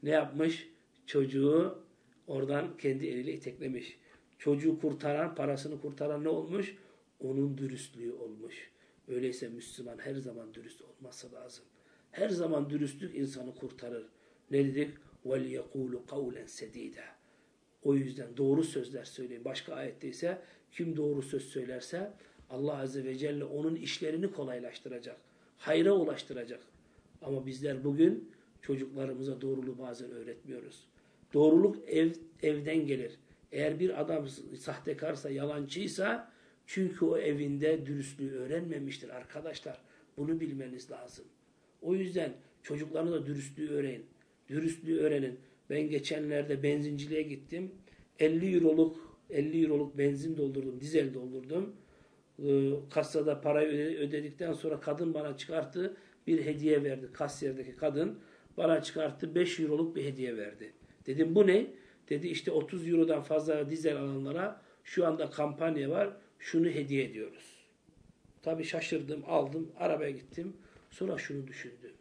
ne yapmış? Çocuğu oradan kendi eliyle iteklemiş. Çocuğu kurtaran, parasını kurtaran ne olmuş? Onun dürüstlüğü olmuş. Öyleyse Müslüman her zaman dürüst olması lazım. Her zaman dürüstlük insanı kurtarır. Ne dedik? وَلْيَقُولُ قَوْلًا سَد۪يدًا O yüzden doğru sözler söyleyin. Başka ayette ise kim doğru söz söylerse Allah Azze ve Celle onun işlerini kolaylaştıracak. Hayra ulaştıracak. Ama bizler bugün çocuklarımıza doğruluğu bazen öğretmiyoruz. Doğruluk ev, evden gelir. Eğer bir adam sahtekarsa, yalancıysa çünkü o evinde dürüstlüğü öğrenmemiştir arkadaşlar. Bunu bilmeniz lazım. O yüzden çocuklarına da dürüstlüğü öğrenin. Dürüstlüğü öğrenin. Ben geçenlerde benzinciliğe gittim. 50 euroluk 50 euroluk benzin doldurdum, dizel doldurdum. Ee, kasada parayı ödedikten sonra kadın bana çıkarttı, bir hediye verdi. Kasiyerdeki kadın bana çıkarttı, 5 euroluk bir hediye verdi. Dedim bu ne? Dedi işte 30 eurodan fazla dizel alanlara şu anda kampanya var, şunu hediye ediyoruz. Tabii şaşırdım, aldım, arabaya gittim. Sonra şunu düşündüm.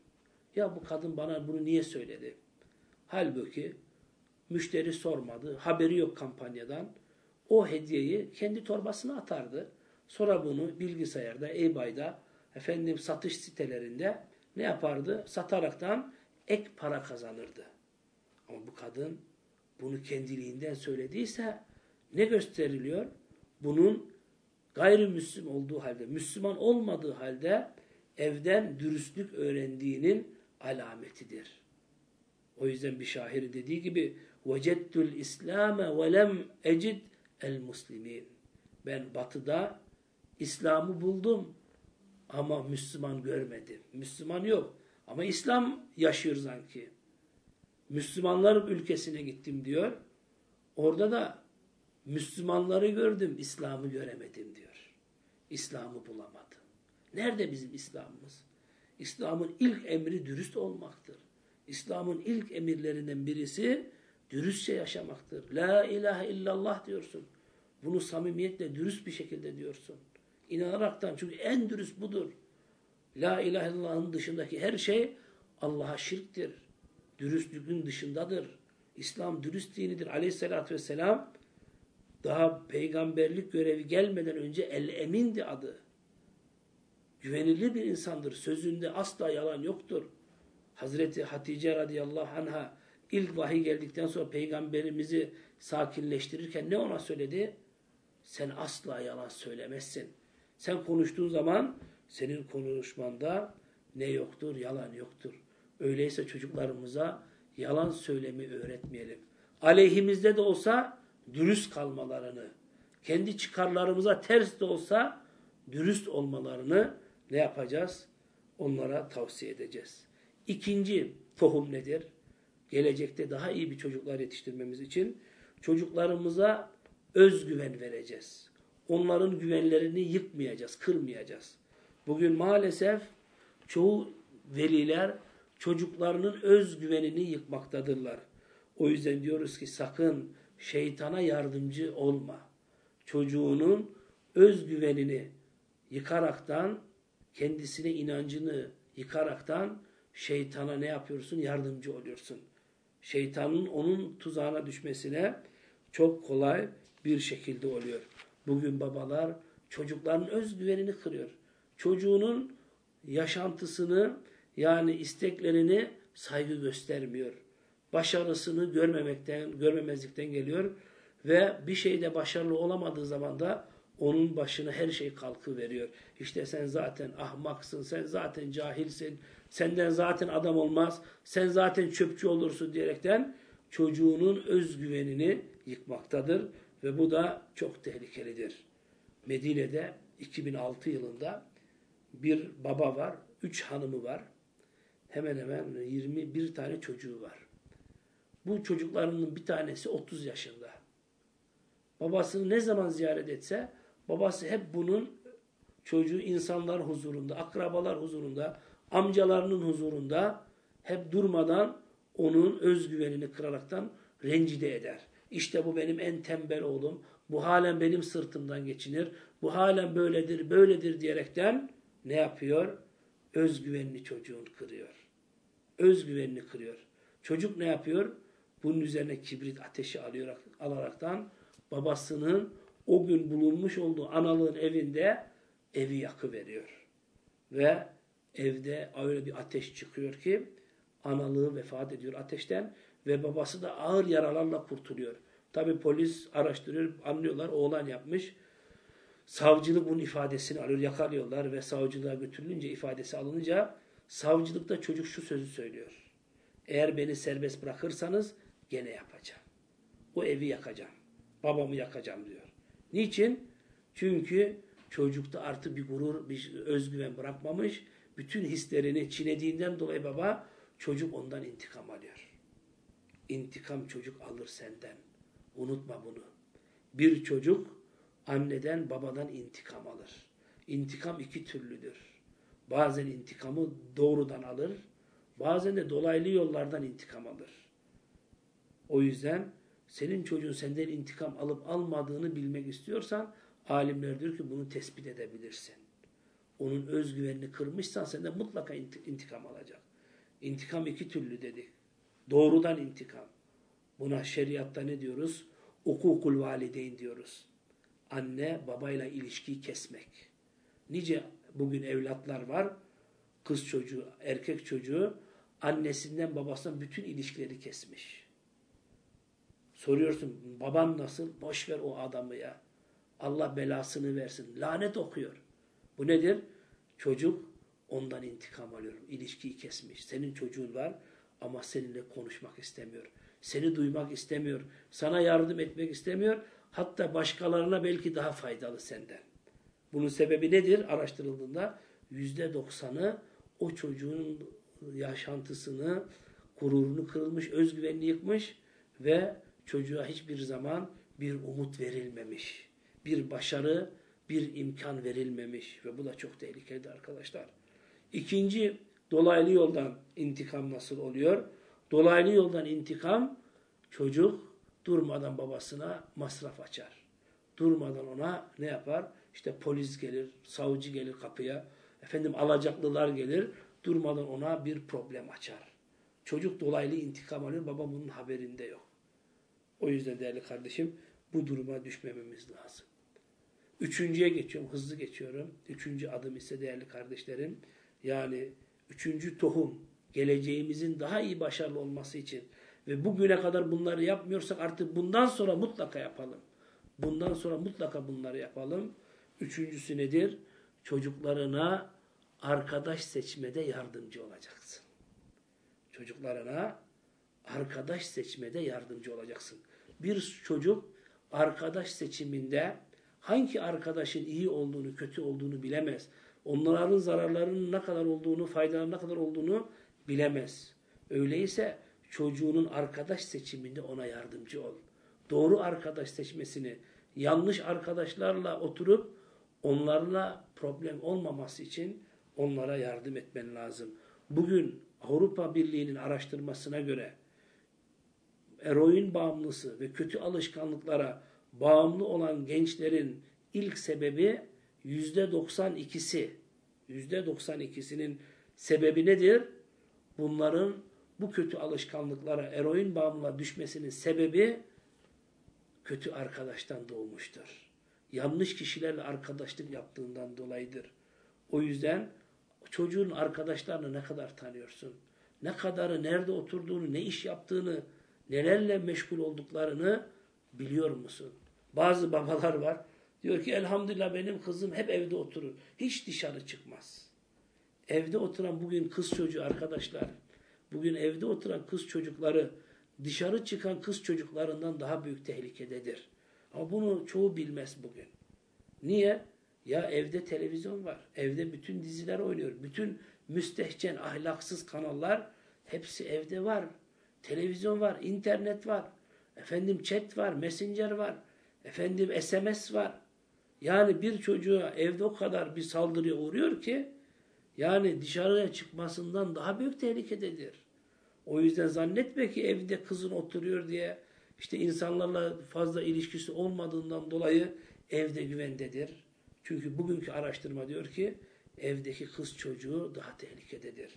Ya bu kadın bana bunu niye söyledi? Halbuki müşteri sormadı, haberi yok kampanyadan. O hediyeyi kendi torbasına atardı. Sonra bunu bilgisayarda, eBay'da, efendim satış sitelerinde ne yapardı? Sataraktan ek para kazanırdı. Ama bu kadın bunu kendiliğinden söylediyse ne gösteriliyor? Bunun gayrimüslim olduğu halde, Müslüman olmadığı halde evden dürüstlük öğrendiğinin alametidir. O yüzden bir şairi dediği gibi وَجَدْتُ الْاِسْلَامَ وَلَمْ اَجِدْ الْمُسْلِمِينَ Ben batıda İslam'ı buldum ama Müslüman görmedim. Müslüman yok. Ama İslam yaşıyor sanki. Müslümanlar ülkesine gittim diyor. Orada da Müslümanları gördüm, İslam'ı göremedim diyor. İslam'ı bulamadım. Nerede bizim İslam'ımız? İslam'ın ilk emri dürüst olmaktır. İslam'ın ilk emirlerinden birisi dürüstçe yaşamaktır. La ilahe illallah diyorsun. Bunu samimiyetle dürüst bir şekilde diyorsun. İnanaraktan çünkü en dürüst budur. La ilahe illallah'ın dışındaki her şey Allah'a şirktir. Dürüstlüğün dışındadır. İslam dürüst dinidir. Aleyhissalatü vesselam daha peygamberlik görevi gelmeden önce el-emindi adı. Güvenilir bir insandır. Sözünde asla yalan yoktur. Hazreti Hatice radıyallahu anha ilk vahiy geldikten sonra peygamberimizi sakinleştirirken ne ona söyledi? Sen asla yalan söylemezsin. Sen konuştuğun zaman senin konuşmanda ne yoktur? Yalan yoktur. Öyleyse çocuklarımıza yalan söylemi öğretmeyelim. Aleyhimizde de olsa dürüst kalmalarını, kendi çıkarlarımıza ters de olsa dürüst olmalarını ne yapacağız? Onlara tavsiye edeceğiz. İkinci tohum nedir? Gelecekte daha iyi bir çocuklar yetiştirmemiz için çocuklarımıza özgüven vereceğiz. Onların güvenlerini yıkmayacağız, kırmayacağız. Bugün maalesef çoğu veliler çocuklarının özgüvenini yıkmaktadırlar. O yüzden diyoruz ki sakın şeytana yardımcı olma. Çocuğunun özgüvenini yıkaraktan, kendisine inancını yıkaraktan şeytana ne yapıyorsun? Yardımcı oluyorsun. Şeytanın onun tuzağına düşmesine çok kolay bir şekilde oluyor. Bugün babalar çocukların özgüvenini kırıyor. Çocuğunun yaşantısını yani isteklerini saygı göstermiyor. Başarısını görmemekten, görmemezlikten geliyor ve bir şeyde başarılı olamadığı zaman da onun başına her şey kalkı veriyor. İşte sen zaten ahmaksın, sen zaten cahilsin, senden zaten adam olmaz, sen zaten çöpçü olursun diyerekten çocuğunun özgüvenini yıkmaktadır ve bu da çok tehlikelidir. Medine'de 2006 yılında bir baba var, üç hanımı var. Hemen hemen 21 tane çocuğu var. Bu çocuklarının bir tanesi 30 yaşında. Babasını ne zaman ziyaret etse babası hep bunun çocuğu insanlar huzurunda, akrabalar huzurunda, amcalarının huzurunda hep durmadan onun özgüvenini kıraraktan rencide eder. İşte bu benim en tembel oğlum. Bu halen benim sırtımdan geçinir. Bu halen böyledir, böyledir diyerekten ne yapıyor? Özgüvenini çocuğun kırıyor. Özgüvenini kırıyor. Çocuk ne yapıyor? Bunun üzerine kibrit ateşi alıyor, alaraktan babasının o gün bulunmuş olduğu analığın evinde evi yakıveriyor. Ve evde öyle bir ateş çıkıyor ki analığı vefat ediyor ateşten ve babası da ağır yaralarla kurtuluyor. Tabi polis araştırıyor, anlıyorlar oğlan yapmış. Savcılık bunun ifadesini alıyor, yakalıyorlar ve savcılığa götürülünce ifadesi alınınca savcılıkta çocuk şu sözü söylüyor. Eğer beni serbest bırakırsanız gene yapacağım. O evi yakacağım. Babamı yakacağım diyor. Niçin? Çünkü çocukta artık bir gurur, bir özgüven bırakmamış. Bütün hislerini çiğnediğinden dolayı baba çocuk ondan intikam alıyor. İntikam çocuk alır senden. Unutma bunu. Bir çocuk anneden babadan intikam alır. İntikam iki türlüdür. Bazen intikamı doğrudan alır, bazen de dolaylı yollardan intikam alır. O yüzden senin çocuğun senden intikam alıp almadığını bilmek istiyorsan alimler diyor ki bunu tespit edebilirsin. Onun özgüvenini kırmışsan senden mutlaka intikam alacak. İntikam iki türlü dedik. Doğrudan intikam. Buna şeriatta ne diyoruz? Ukukul valideyn diyoruz. Anne babayla ilişkiyi kesmek. Nice bugün evlatlar var. Kız çocuğu, erkek çocuğu annesinden babasından bütün ilişkileri kesmiş. Soruyorsun baban nasıl? Boş ver o adamı ya. Allah belasını versin. Lanet okuyor. Bu nedir? Çocuk ondan intikam alıyor. İlişkiyi kesmiş. Senin çocuğun var ama seninle konuşmak istemiyor. Seni duymak istemiyor. Sana yardım etmek istemiyor. Hatta başkalarına belki daha faydalı senden. Bunun sebebi nedir? Araştırıldığında yüzde doksanı o çocuğun yaşantısını, gururunu kırılmış, özgüvenini yıkmış ve çocuğa hiçbir zaman bir umut verilmemiş. Bir başarı, bir imkan verilmemiş ve bu da çok tehlikeli arkadaşlar. İkinci dolaylı yoldan intikam nasıl oluyor? Dolaylı yoldan intikam çocuk durmadan babasına masraf açar. Durmadan ona ne yapar? İşte polis gelir, savcı gelir kapıya, efendim alacaklılar gelir, durmadan ona bir problem açar. Çocuk dolaylı intikam alıyor, baba bunun haberinde yok. O yüzden değerli kardeşim bu duruma düşmememiz lazım. Üçüncüye geçiyorum, hızlı geçiyorum. Üçüncü adım ise değerli kardeşlerim, yani üçüncü tohum, geleceğimizin daha iyi başarılı olması için ve bugüne kadar bunları yapmıyorsak artık bundan sonra mutlaka yapalım. Bundan sonra mutlaka bunları yapalım. Üçüncüsü nedir? Çocuklarına arkadaş seçmede yardımcı olacaksın. Çocuklarına arkadaş seçmede yardımcı olacaksın. Bir çocuk arkadaş seçiminde hangi arkadaşın iyi olduğunu, kötü olduğunu bilemez. Onların zararlarının ne kadar olduğunu, faydalarının ne kadar olduğunu bilemez. Öyleyse çocuğunun arkadaş seçiminde ona yardımcı ol. Doğru arkadaş seçmesini, yanlış arkadaşlarla oturup onlarla problem olmaması için onlara yardım etmen lazım. Bugün Avrupa Birliği'nin araştırmasına göre eroin bağımlısı ve kötü alışkanlıklara bağımlı olan gençlerin ilk sebebi yüzde 92'si. Yüzde 92'sinin sebebi nedir? Bunların bu kötü alışkanlıklara, eroin bağımlılığa düşmesinin sebebi kötü arkadaştan doğmuştur. Yanlış kişilerle arkadaşlık yaptığından dolayıdır. O yüzden çocuğun arkadaşlarını ne kadar tanıyorsun? Ne kadarı, nerede oturduğunu, ne iş yaptığını, nelerle meşgul olduklarını biliyor musun? Bazı babalar var. Diyor ki elhamdülillah benim kızım hep evde oturur. Hiç dışarı çıkmaz. Evde oturan bugün kız çocuğu arkadaşlar, bugün evde oturan kız çocukları dışarı çıkan kız çocuklarından daha büyük tehlikededir. Ama bunu çoğu bilmez bugün. Niye? Ya evde televizyon var. Evde bütün diziler oynuyor. Bütün müstehcen, ahlaksız kanallar hepsi evde var. Televizyon var, internet var. Efendim chat var, messenger var. Efendim SMS var. Yani bir çocuğa evde o kadar bir saldırıya uğruyor ki yani dışarıya çıkmasından daha büyük tehlikededir. O yüzden zannetme ki evde kızın oturuyor diye işte insanlarla fazla ilişkisi olmadığından dolayı evde güvendedir. Çünkü bugünkü araştırma diyor ki evdeki kız çocuğu daha tehlikededir.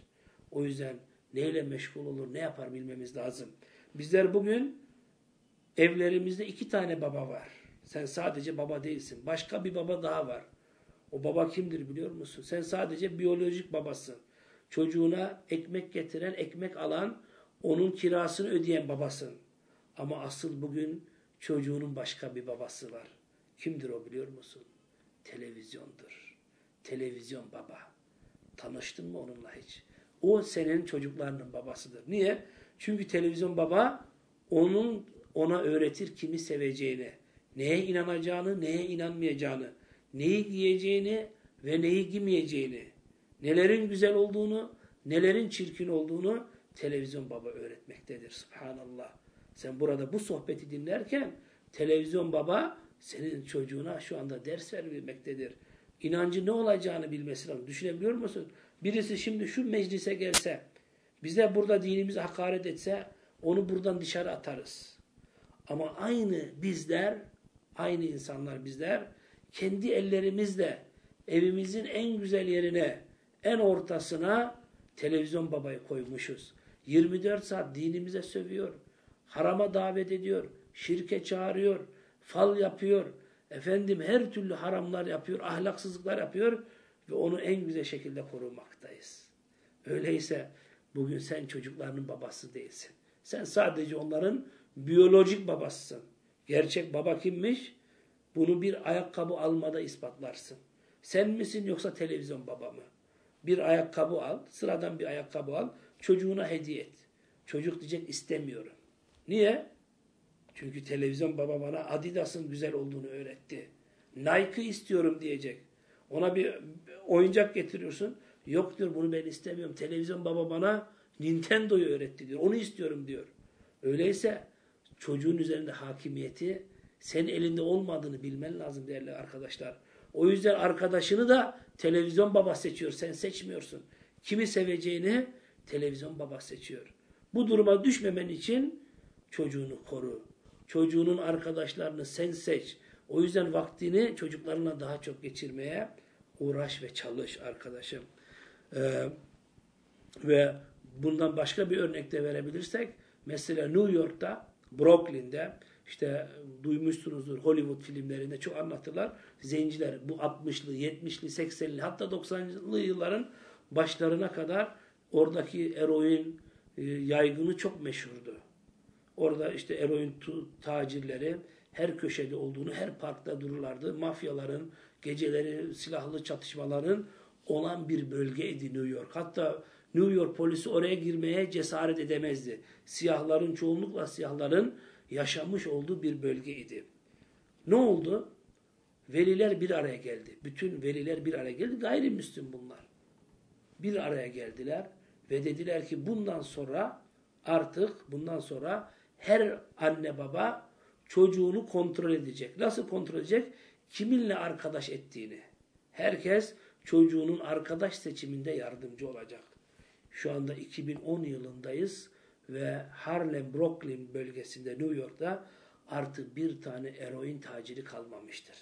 O yüzden neyle meşgul olur, ne yapar bilmemiz lazım. Bizler bugün evlerimizde iki tane baba var. Sen sadece baba değilsin. Başka bir baba daha var. O baba kimdir biliyor musun? Sen sadece biyolojik babasın. Çocuğuna ekmek getiren, ekmek alan, onun kirasını ödeyen babasın. Ama asıl bugün çocuğunun başka bir babası var. Kimdir o biliyor musun? Televizyondur. Televizyon baba. Tanıştın mı onunla hiç? O senin çocuklarının babasıdır. Niye? Çünkü televizyon baba onun ona öğretir kimi seveceğini, neye inanacağını, neye inanmayacağını, neyi giyeceğini ve neyi giymeyeceğini, nelerin güzel olduğunu, nelerin çirkin olduğunu televizyon baba öğretmektedir. Subhanallah. Sen burada bu sohbeti dinlerken televizyon baba senin çocuğuna şu anda ders vermektedir. İnancı ne olacağını bilmesi lazım. Düşünebiliyor musun? Birisi şimdi şu meclise gelse, bize burada dinimizi hakaret etse onu buradan dışarı atarız. Ama aynı bizler, aynı insanlar bizler kendi ellerimizle evimizin en güzel yerine, en ortasına televizyon babayı koymuşuz. 24 saat dinimize sövüyor, harama davet ediyor, şirke çağırıyor, fal yapıyor, efendim her türlü haramlar yapıyor, ahlaksızlıklar yapıyor ve onu en güzel şekilde korumaktayız. Öyleyse bugün sen çocuklarının babası değilsin. Sen sadece onların biyolojik babasısın. Gerçek baba kimmiş? Bunu bir ayakkabı almada ispatlarsın. Sen misin yoksa televizyon baba mı? Bir ayakkabı al, sıradan bir ayakkabı al, çocuğuna hediye et. Çocuk diyecek istemiyorum. Niye? Çünkü televizyon baba bana Adidas'ın güzel olduğunu öğretti. Nike istiyorum diyecek. Ona bir oyuncak getiriyorsun. Yok diyor bunu ben istemiyorum. Televizyon baba bana Nintendo'yu öğretti diyor. Onu istiyorum diyor. Öyleyse çocuğun üzerinde hakimiyeti senin elinde olmadığını bilmen lazım değerli arkadaşlar. O yüzden arkadaşını da televizyon baba seçiyor. Sen seçmiyorsun. Kimi seveceğini televizyon baba seçiyor. Bu duruma düşmemen için çocuğunu koru. Çocuğunun arkadaşlarını sen seç. O yüzden vaktini çocuklarına daha çok geçirmeye uğraş ve çalış arkadaşım. Ee, ve bundan başka bir örnek de verebilirsek mesela New York'ta Brooklyn'de işte duymuşsunuzdur Hollywood filmlerinde çok anlatırlar. Zenciler bu 60'lı, 70'li, 80'li hatta 90'lı yılların başlarına kadar oradaki eroin e, yaygını çok meşhurdu. Orada işte eroin tacirleri her köşede olduğunu, her parkta dururlardı. Mafyaların, geceleri silahlı çatışmaların olan bir bölgeydi New York. Hatta New York polisi oraya girmeye cesaret edemezdi. Siyahların çoğunlukla siyahların yaşamış olduğu bir bölgeydi. Ne oldu? Veliler bir araya geldi. Bütün veliler bir araya geldi. Gayrimüslim bunlar. Bir araya geldiler ve dediler ki bundan sonra artık bundan sonra her anne baba çocuğunu kontrol edecek. Nasıl kontrol edecek? Kiminle arkadaş ettiğini. Herkes çocuğunun arkadaş seçiminde yardımcı olacak. Şu anda 2010 yılındayız ve Harlem, Brooklyn bölgesinde New York'ta artık bir tane eroin taciri kalmamıştır.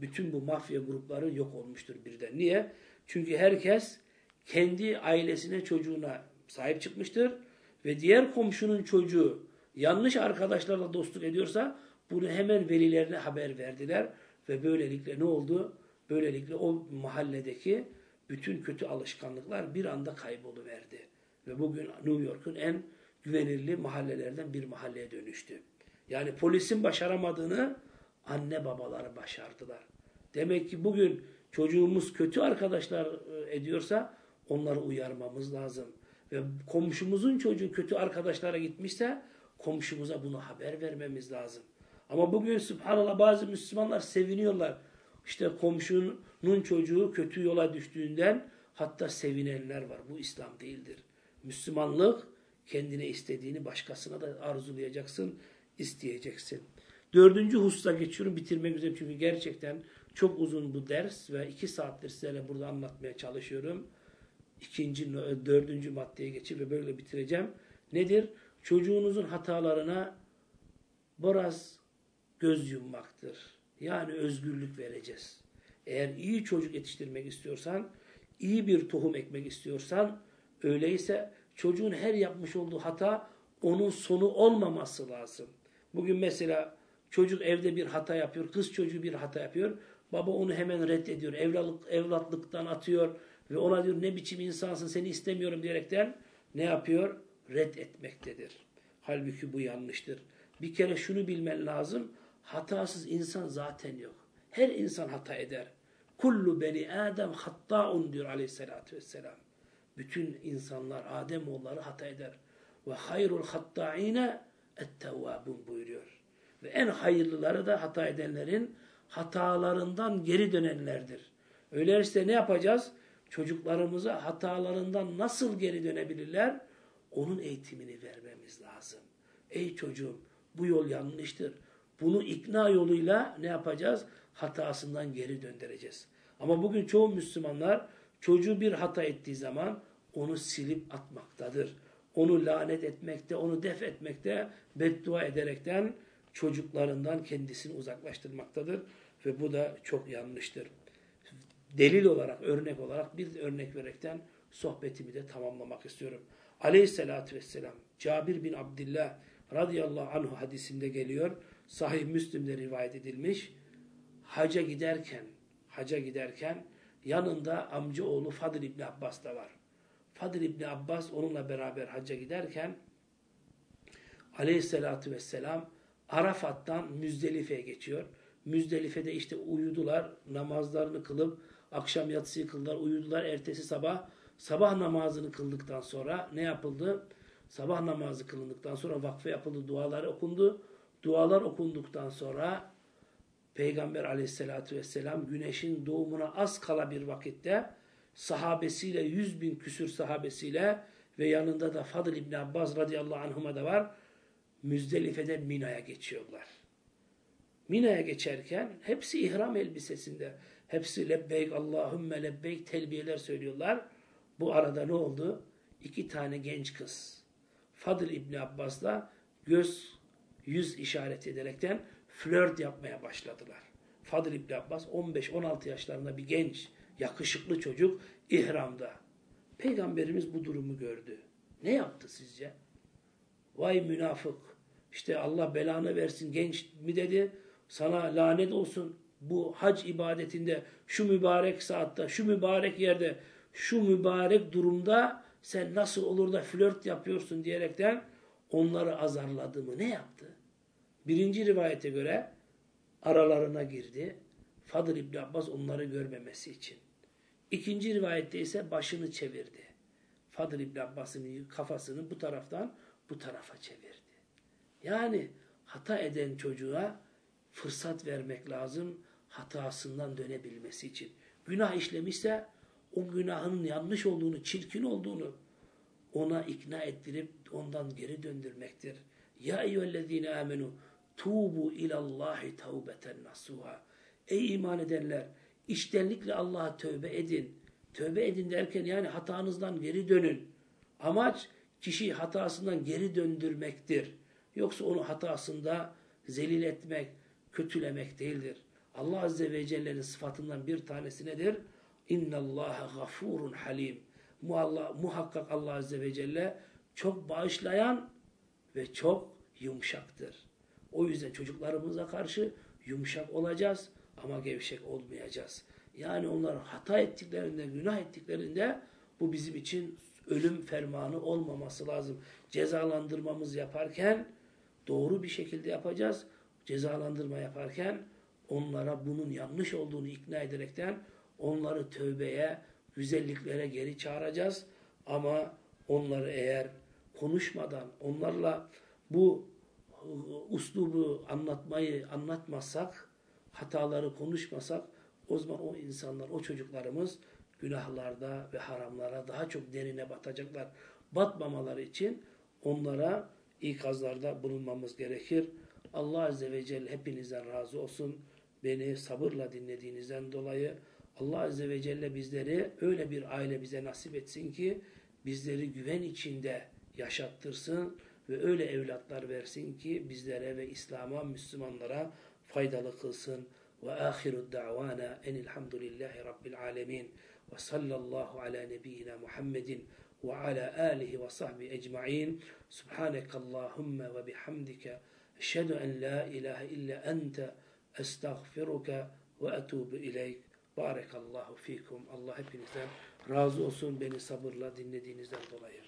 Bütün bu mafya grupları yok olmuştur birden. Niye? Çünkü herkes kendi ailesine, çocuğuna sahip çıkmıştır ve diğer komşunun çocuğu yanlış arkadaşlarla dostluk ediyorsa bunu hemen velilerine haber verdiler ve böylelikle ne oldu? Böylelikle o mahalledeki bütün kötü alışkanlıklar bir anda kayboluverdi. Ve bugün New York'un en güvenirli mahallelerden bir mahalleye dönüştü. Yani polisin başaramadığını anne babaları başardılar. Demek ki bugün çocuğumuz kötü arkadaşlar e, ediyorsa onları uyarmamız lazım. Ve komşumuzun çocuğu kötü arkadaşlara gitmişse komşumuza bunu haber vermemiz lazım. Ama bugün subhanallah bazı Müslümanlar seviniyorlar. İşte komşunun çocuğu kötü yola düştüğünden hatta sevinenler var. Bu İslam değildir. Müslümanlık kendine istediğini başkasına da arzulayacaksın, isteyeceksin. Dördüncü hususa geçiyorum bitirmek üzere çünkü gerçekten çok uzun bu ders ve iki saattir sizlerle burada anlatmaya çalışıyorum. İkinci, dördüncü maddeye geçip ve böyle bitireceğim. Nedir? Çocuğunuzun hatalarına biraz göz yummaktır. Yani özgürlük vereceğiz. Eğer iyi çocuk yetiştirmek istiyorsan, iyi bir tohum ekmek istiyorsan, öyleyse çocuğun her yapmış olduğu hata onun sonu olmaması lazım. Bugün mesela çocuk evde bir hata yapıyor, kız çocuğu bir hata yapıyor. Baba onu hemen reddediyor, evlatlık, evlatlıktan atıyor ve ona diyor ne biçim insansın seni istemiyorum diyerekten ne yapıyor? Reddetmektedir. Halbuki bu yanlıştır. Bir kere şunu bilmen lazım. Hatasız insan zaten yok. Her insan hata eder. Kullu beni Adem hattaun diyor aleyhissalatü vesselam. Bütün insanlar, Adem oğulları hata eder. Ve hayrul hatta'ine ettevvabun buyuruyor. Ve en hayırlıları da hata edenlerin hatalarından geri dönenlerdir. Öyleyse ne yapacağız? Çocuklarımıza hatalarından nasıl geri dönebilirler? Onun eğitimini vermemiz lazım. Ey çocuğum bu yol yanlıştır. Bunu ikna yoluyla ne yapacağız? Hatasından geri döndüreceğiz. Ama bugün çoğu Müslümanlar çocuğu bir hata ettiği zaman onu silip atmaktadır. Onu lanet etmekte, onu def etmekte, beddua ederekten çocuklarından kendisini uzaklaştırmaktadır. Ve bu da çok yanlıştır. Delil olarak, örnek olarak bir örnek verekten sohbetimi de tamamlamak istiyorum. Aleyhissalatü vesselam, Cabir bin Abdillah radıyallahu anhu hadisinde geliyor. Sahih Müslim'de rivayet edilmiş. Haca giderken, haca giderken yanında amca oğlu Fadıl İbni Abbas da var. Fadıl İbni Abbas onunla beraber hacca giderken aleyhissalatü vesselam Arafat'tan Müzdelife'ye geçiyor. Müzdelife'de işte uyudular, namazlarını kılıp akşam yatsıyı kıldılar, uyudular. Ertesi sabah sabah namazını kıldıktan sonra ne yapıldı? Sabah namazı kılındıktan sonra vakfe yapıldı, dualar okundu. Dualar okunduktan sonra Peygamber aleyhissalatü vesselam güneşin doğumuna az kala bir vakitte sahabesiyle, yüz bin küsür sahabesiyle ve yanında da Fadıl İbni Abbas radıyallahu anhuma da var. Müzdelife'den Mina'ya geçiyorlar. Mina'ya geçerken hepsi ihram elbisesinde. Hepsi lebbeyk Allahümme lebbeyk telbiyeler söylüyorlar. Bu arada ne oldu? İki tane genç kız. Fadıl İbni Abbas'la göz yüz işaret ederekten flört yapmaya başladılar. Fadıl İbni Abbas 15-16 yaşlarında bir genç, yakışıklı çocuk ihramda. Peygamberimiz bu durumu gördü. Ne yaptı sizce? Vay münafık. İşte Allah belanı versin genç mi dedi. Sana lanet olsun bu hac ibadetinde şu mübarek saatte, şu mübarek yerde, şu mübarek durumda sen nasıl olur da flört yapıyorsun diyerekten onları azarladı mı? Ne yaptı? Birinci rivayete göre aralarına girdi. Fadıl İbni Abbas onları görmemesi için. İkinci rivayette ise başını çevirdi. Fadıl İbni Abbas'ın kafasını bu taraftan bu tarafa çevirdi. Yani hata eden çocuğa fırsat vermek lazım hatasından dönebilmesi için. Günah işlemişse o günahın yanlış olduğunu, çirkin olduğunu ona ikna ettirip ondan geri döndürmektir. Ya eyyühellezine amenu tubu ilallahi tevbeten nasuha. Ey iman edenler iştenlikle Allah'a tövbe edin. Tövbe edin derken yani hatanızdan geri dönün. Amaç kişiyi hatasından geri döndürmektir. Yoksa onu hatasında zelil etmek, kötülemek değildir. Allah Azze ve Celle'nin sıfatından bir tanesi nedir? İnna Allaha gafurun halim. Muhakkak Allah Azze ve Celle çok bağışlayan ve çok yumuşaktır. O yüzden çocuklarımıza karşı yumuşak olacağız ama gevşek olmayacağız. Yani onlar hata ettiklerinde, günah ettiklerinde bu bizim için ölüm fermanı olmaması lazım. Cezalandırmamız yaparken doğru bir şekilde yapacağız. Cezalandırma yaparken onlara bunun yanlış olduğunu ikna ederekten onları tövbeye, güzelliklere geri çağıracağız. Ama onları eğer konuşmadan, onlarla bu uslubu anlatmayı anlatmazsak, hataları konuşmasak, o zaman o insanlar, o çocuklarımız günahlarda ve haramlara daha çok derine batacaklar. Batmamaları için onlara ikazlarda bulunmamız gerekir. Allah Azze ve Celle hepinizden razı olsun. Beni sabırla dinlediğinizden dolayı Allah Azze ve Celle bizleri öyle bir aile bize nasip etsin ki bizleri güven içinde yaşattırsın ve öyle evlatlar versin ki bizlere ve İslam'a, Müslümanlara faydalı kılsın. Ve ahiru da'vana enilhamdülillahi rabbil alemin ve sallallahu ala nebiyyina Muhammedin ve ala alihi ve sahbihi ecma'in. Subhanekallahumma ve bihamdike eşhedü en la ilahe illa ente estağfiruke ve etubu ileyk. Barakallahu fikum. Allah hepinizden razı olsun beni sabırla dinlediğinizden dolayı.